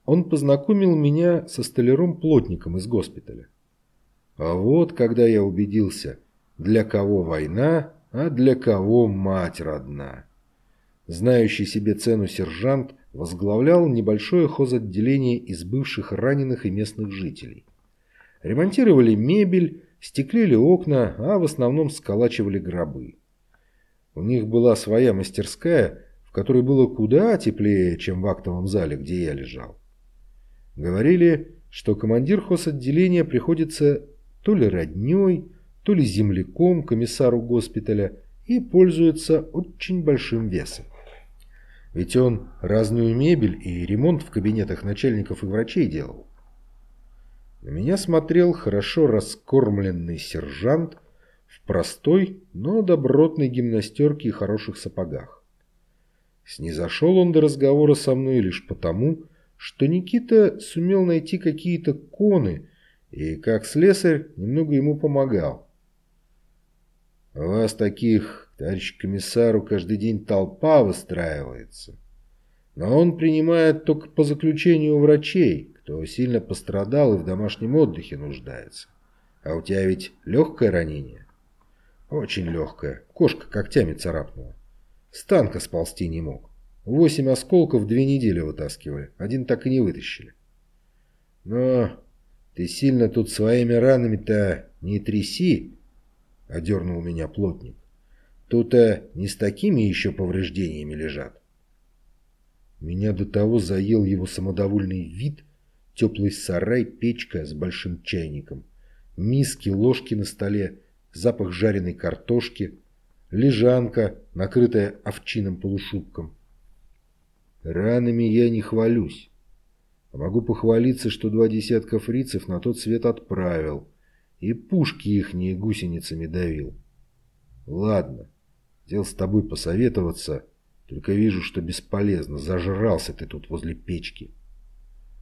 Он познакомил меня со столяром-плотником из госпиталя. А вот когда я убедился, для кого война, а для кого мать родна. Знающий себе цену сержант возглавлял небольшое хозотделение из бывших раненых и местных жителей. Ремонтировали мебель, стеклили окна, а в основном сколачивали гробы. У них была своя мастерская, в которой было куда теплее, чем в актовом зале, где я лежал. Говорили, что командир хозотделения приходится то ли родней, то ли земляком комиссару госпиталя и пользуется очень большим весом. Ведь он разную мебель и ремонт в кабинетах начальников и врачей делал. На меня смотрел хорошо раскормленный сержант в простой, но добротной гимнастерке и хороших сапогах. Снизошел он до разговора со мной лишь потому, что Никита сумел найти какие-то коны и, как слесарь, немного ему помогал. «У вас таких, товарищ комиссару, каждый день толпа выстраивается. Но он принимает только по заключению врачей, кто сильно пострадал и в домашнем отдыхе нуждается. А у тебя ведь легкое ранение?» «Очень легкое. Кошка когтями царапнула. С танка сползти не мог. Восемь осколков две недели вытаскивали, один так и не вытащили. Но ты сильно тут своими ранами-то не тряси, — одернул меня плотник. Тут-то не с такими еще повреждениями лежат. Меня до того заел его самодовольный вид, теплый сарай, печка с большим чайником, миски, ложки на столе, запах жареной картошки, лежанка, накрытая овчиным полушубком — Ранами я не хвалюсь. Могу похвалиться, что два десятка фрицев на тот свет отправил, и пушки ихние гусеницами давил. Ладно, хотел с тобой посоветоваться, только вижу, что бесполезно, зажрался ты тут возле печки.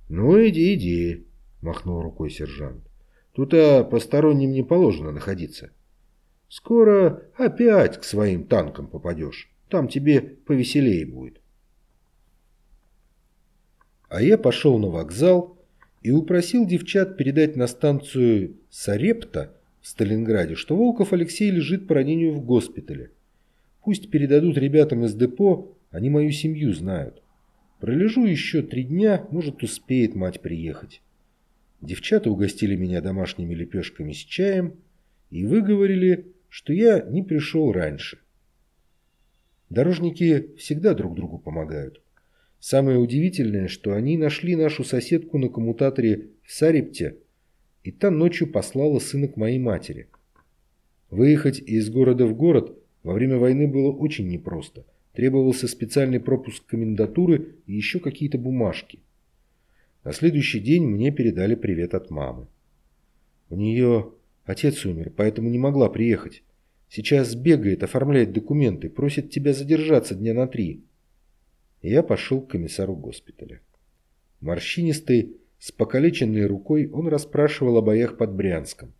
Ну, иди, иди, махнул рукой сержант. Тут а посторонним не положено находиться. Скоро опять к своим танкам попадешь, там тебе повеселее будет. А я пошел на вокзал и упросил девчат передать на станцию Сарепта в Сталинграде, что Волков Алексей лежит по ранению в госпитале. Пусть передадут ребятам из депо, они мою семью знают. Пролежу еще три дня, может, успеет мать приехать. Девчата угостили меня домашними лепешками с чаем и выговорили, что я не пришел раньше. Дорожники всегда друг другу помогают. Самое удивительное, что они нашли нашу соседку на коммутаторе в Сарепте, и та ночью послала сына к моей матери. Выехать из города в город во время войны было очень непросто. Требовался специальный пропуск комендатуры и еще какие-то бумажки. На следующий день мне передали привет от мамы. У нее отец умер, поэтому не могла приехать. Сейчас бегает, оформляет документы, просит тебя задержаться дня на три. Я пошел к комиссару госпиталя. Морщинистый, с покалеченной рукой, он расспрашивал о боях под Брянском.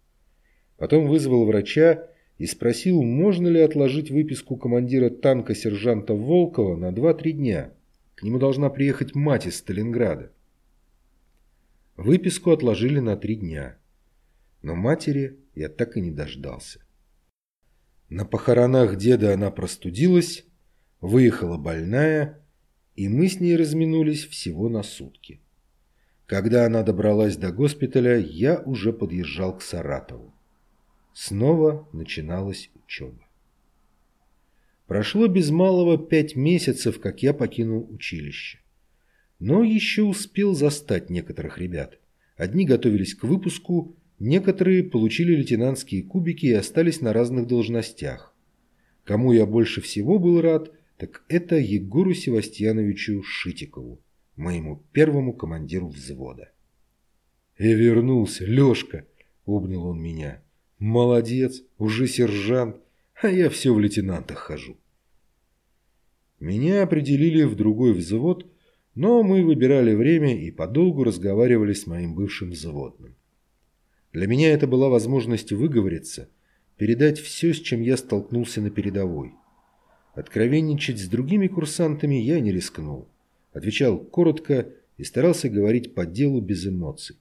Потом вызвал врача и спросил, можно ли отложить выписку командира танка сержанта Волкова на 2-3 дня. К нему должна приехать мать из Сталинграда. Выписку отложили на три дня. Но матери я так и не дождался. На похоронах деда она простудилась, выехала больная, и мы с ней разминулись всего на сутки. Когда она добралась до госпиталя, я уже подъезжал к Саратову. Снова начиналась учеба. Прошло без малого пять месяцев, как я покинул училище. Но еще успел застать некоторых ребят. Одни готовились к выпуску, некоторые получили лейтенантские кубики и остались на разных должностях. Кому я больше всего был рад, так это Егору Севастьяновичу Шитикову, моему первому командиру взвода. «Я вернулся, Лешка!» — обнял он меня. «Молодец, уже сержант, а я все в лейтенантах хожу». Меня определили в другой взвод, но мы выбирали время и подолгу разговаривали с моим бывшим взводным. Для меня это была возможность выговориться, передать все, с чем я столкнулся на передовой. Откровенничать с другими курсантами я не рискнул. Отвечал коротко и старался говорить по делу без эмоций.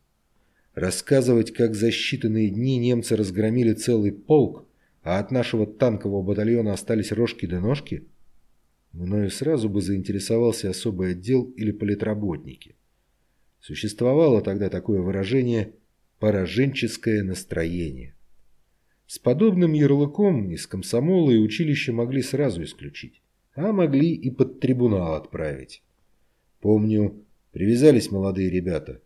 Рассказывать, как за считанные дни немцы разгромили целый полк, а от нашего танкового батальона остались рожки да ножки – мною сразу бы заинтересовался особый отдел или политработники. Существовало тогда такое выражение «пораженческое настроение». С подобным ярлыком из комсомола и училища могли сразу исключить, а могли и под трибунал отправить. Помню, привязались молодые ребята.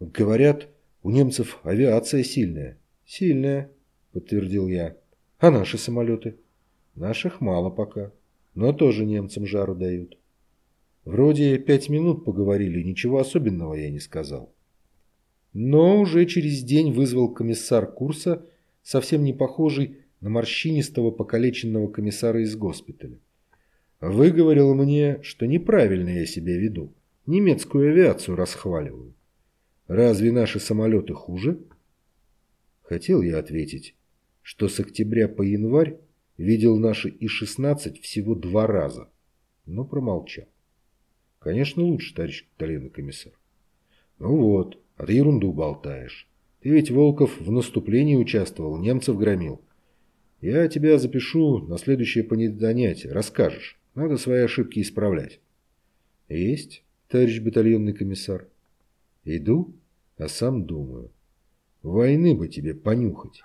Говорят, у немцев авиация сильная. Сильная, подтвердил я. А наши самолеты? Наших мало пока но тоже немцам жару дают. Вроде пять минут поговорили, ничего особенного я не сказал. Но уже через день вызвал комиссар курса, совсем не похожий на морщинистого покалеченного комиссара из госпиталя. Выговорил мне, что неправильно я себя веду, немецкую авиацию расхваливаю. Разве наши самолеты хуже? Хотел я ответить, что с октября по январь Видел наши И-16 всего два раза, но промолчал. Конечно, лучше, товарищ капитан комиссар. Ну вот, а ты ерунду болтаешь. Ты ведь, Волков, в наступлении участвовал, немцев громил. Я тебя запишу на следующее понятие, расскажешь. Надо свои ошибки исправлять. Есть, товарищ батальонный комиссар. Иду, а сам думаю. Войны бы тебе понюхать.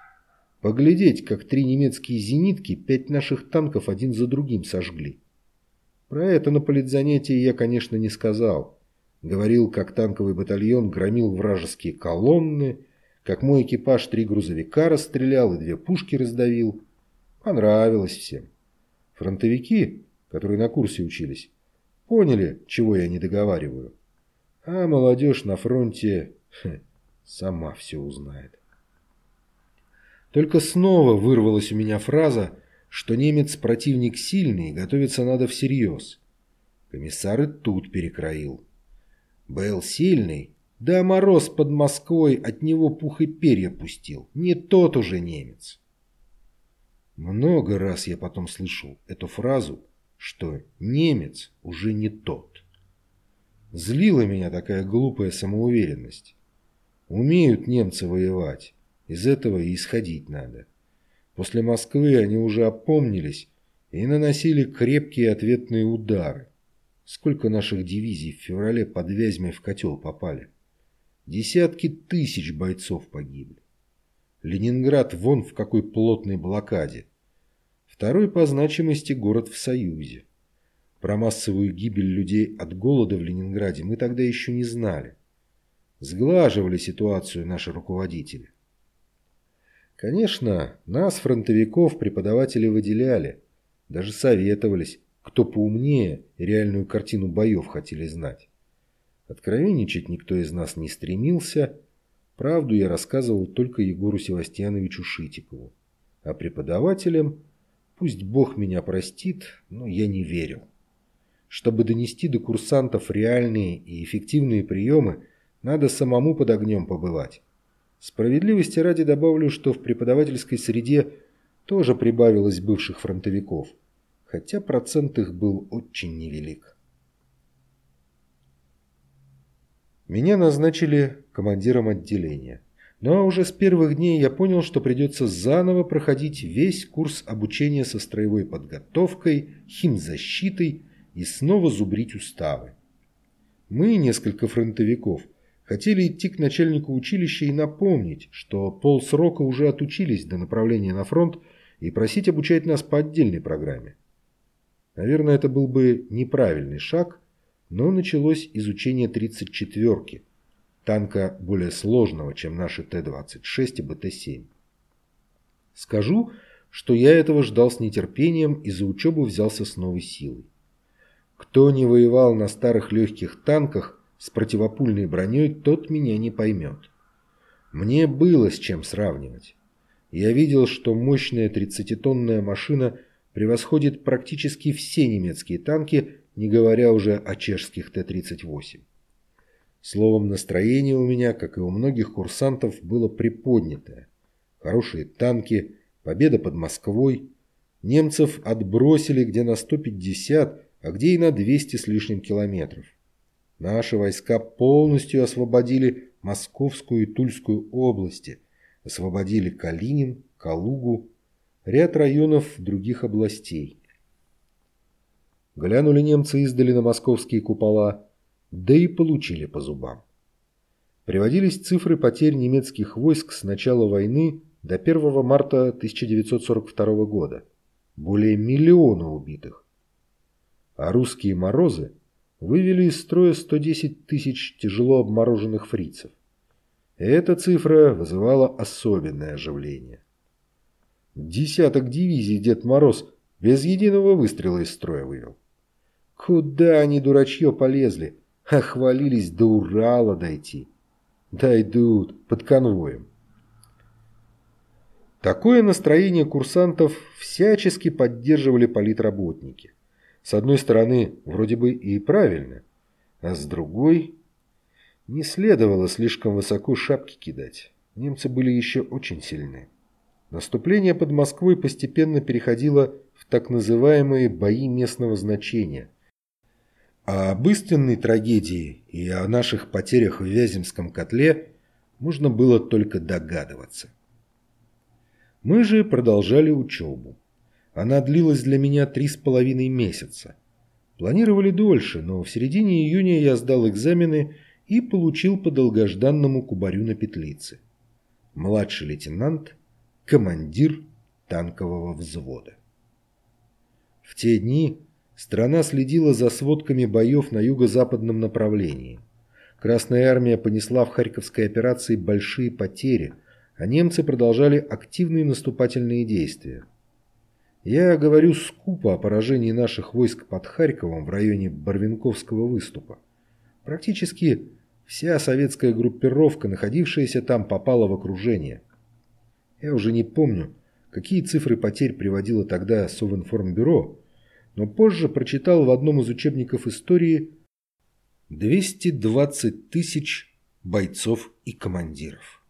Поглядеть, как три немецкие зенитки пять наших танков один за другим сожгли. Про это на политзанятии я, конечно, не сказал. Говорил, как танковый батальон громил вражеские колонны, как мой экипаж три грузовика расстрелял и две пушки раздавил. Понравилось всем. Фронтовики, которые на курсе учились, поняли, чего я не договариваю. А молодежь на фронте хм, сама все узнает. Только снова вырвалась у меня фраза, что немец противник сильный готовиться надо всерьез. Комиссар и тут перекроил. Был сильный, да мороз под Москвой от него пух и перья пустил. Не тот уже немец. Много раз я потом слышал эту фразу, что немец уже не тот. Злила меня такая глупая самоуверенность. Умеют немцы воевать, Из этого и исходить надо. После Москвы они уже опомнились и наносили крепкие ответные удары. Сколько наших дивизий в феврале под Вязьмой в котел попали? Десятки тысяч бойцов погибли. Ленинград вон в какой плотной блокаде. Второй по значимости город в Союзе. Про массовую гибель людей от голода в Ленинграде мы тогда еще не знали. Сглаживали ситуацию наши руководители. Конечно, нас, фронтовиков, преподаватели выделяли. Даже советовались, кто поумнее реальную картину боев хотели знать. Откровенничать никто из нас не стремился. Правду я рассказывал только Егору Севастьяновичу Шитикову. А преподавателям, пусть Бог меня простит, но я не верил. Чтобы донести до курсантов реальные и эффективные приемы, надо самому под огнем побывать. Справедливости ради добавлю, что в преподавательской среде тоже прибавилось бывших фронтовиков, хотя процент их был очень невелик. Меня назначили командиром отделения. Но уже с первых дней я понял, что придется заново проходить весь курс обучения со строевой подготовкой, химзащитой и снова зубрить уставы. Мы, несколько фронтовиков, хотели идти к начальнику училища и напомнить, что полсрока уже отучились до направления на фронт и просить обучать нас по отдельной программе. Наверное, это был бы неправильный шаг, но началось изучение 34-ки, танка более сложного, чем наши Т-26 и БТ-7. Скажу, что я этого ждал с нетерпением и за учебу взялся с новой силой. Кто не воевал на старых легких танках с противопульной броней, тот меня не поймет. Мне было с чем сравнивать. Я видел, что мощная 30-тонная машина превосходит практически все немецкие танки, не говоря уже о чешских Т-38. Словом, настроение у меня, как и у многих курсантов, было приподнятое. Хорошие танки, победа под Москвой. Немцев отбросили где на 150, а где и на 200 с лишним километров. Наши войска полностью освободили Московскую и Тульскую области, освободили Калинин, Калугу, ряд районов других областей. Глянули немцы издали на московские купола, да и получили по зубам. Приводились цифры потерь немецких войск с начала войны до 1 марта 1942 года. Более миллиона убитых а русские морозы вывели из строя 110 тысяч тяжело обмороженных фрицев. Эта цифра вызывала особенное оживление. Десяток дивизий Дед Мороз без единого выстрела из строя вывел. Куда они, дурачье, полезли? Охвалились до Урала дойти. Дойдут, под конвоем. Такое настроение курсантов всячески поддерживали политработники. С одной стороны, вроде бы и правильно, а с другой... Не следовало слишком высоко шапки кидать. Немцы были еще очень сильны. Наступление под Москвой постепенно переходило в так называемые бои местного значения. А об истинной трагедии и о наших потерях в Вяземском котле можно было только догадываться. Мы же продолжали учебу. Она длилась для меня три с половиной месяца. Планировали дольше, но в середине июня я сдал экзамены и получил по долгожданному кубарю на петлице. Младший лейтенант, командир танкового взвода. В те дни страна следила за сводками боев на юго-западном направлении. Красная армия понесла в Харьковской операции большие потери, а немцы продолжали активные наступательные действия. Я говорю скупо о поражении наших войск под Харьковом в районе Барвинковского выступа. Практически вся советская группировка, находившаяся там, попала в окружение. Я уже не помню, какие цифры потерь приводило тогда Совинформбюро, но позже прочитал в одном из учебников истории 220 тысяч бойцов и командиров.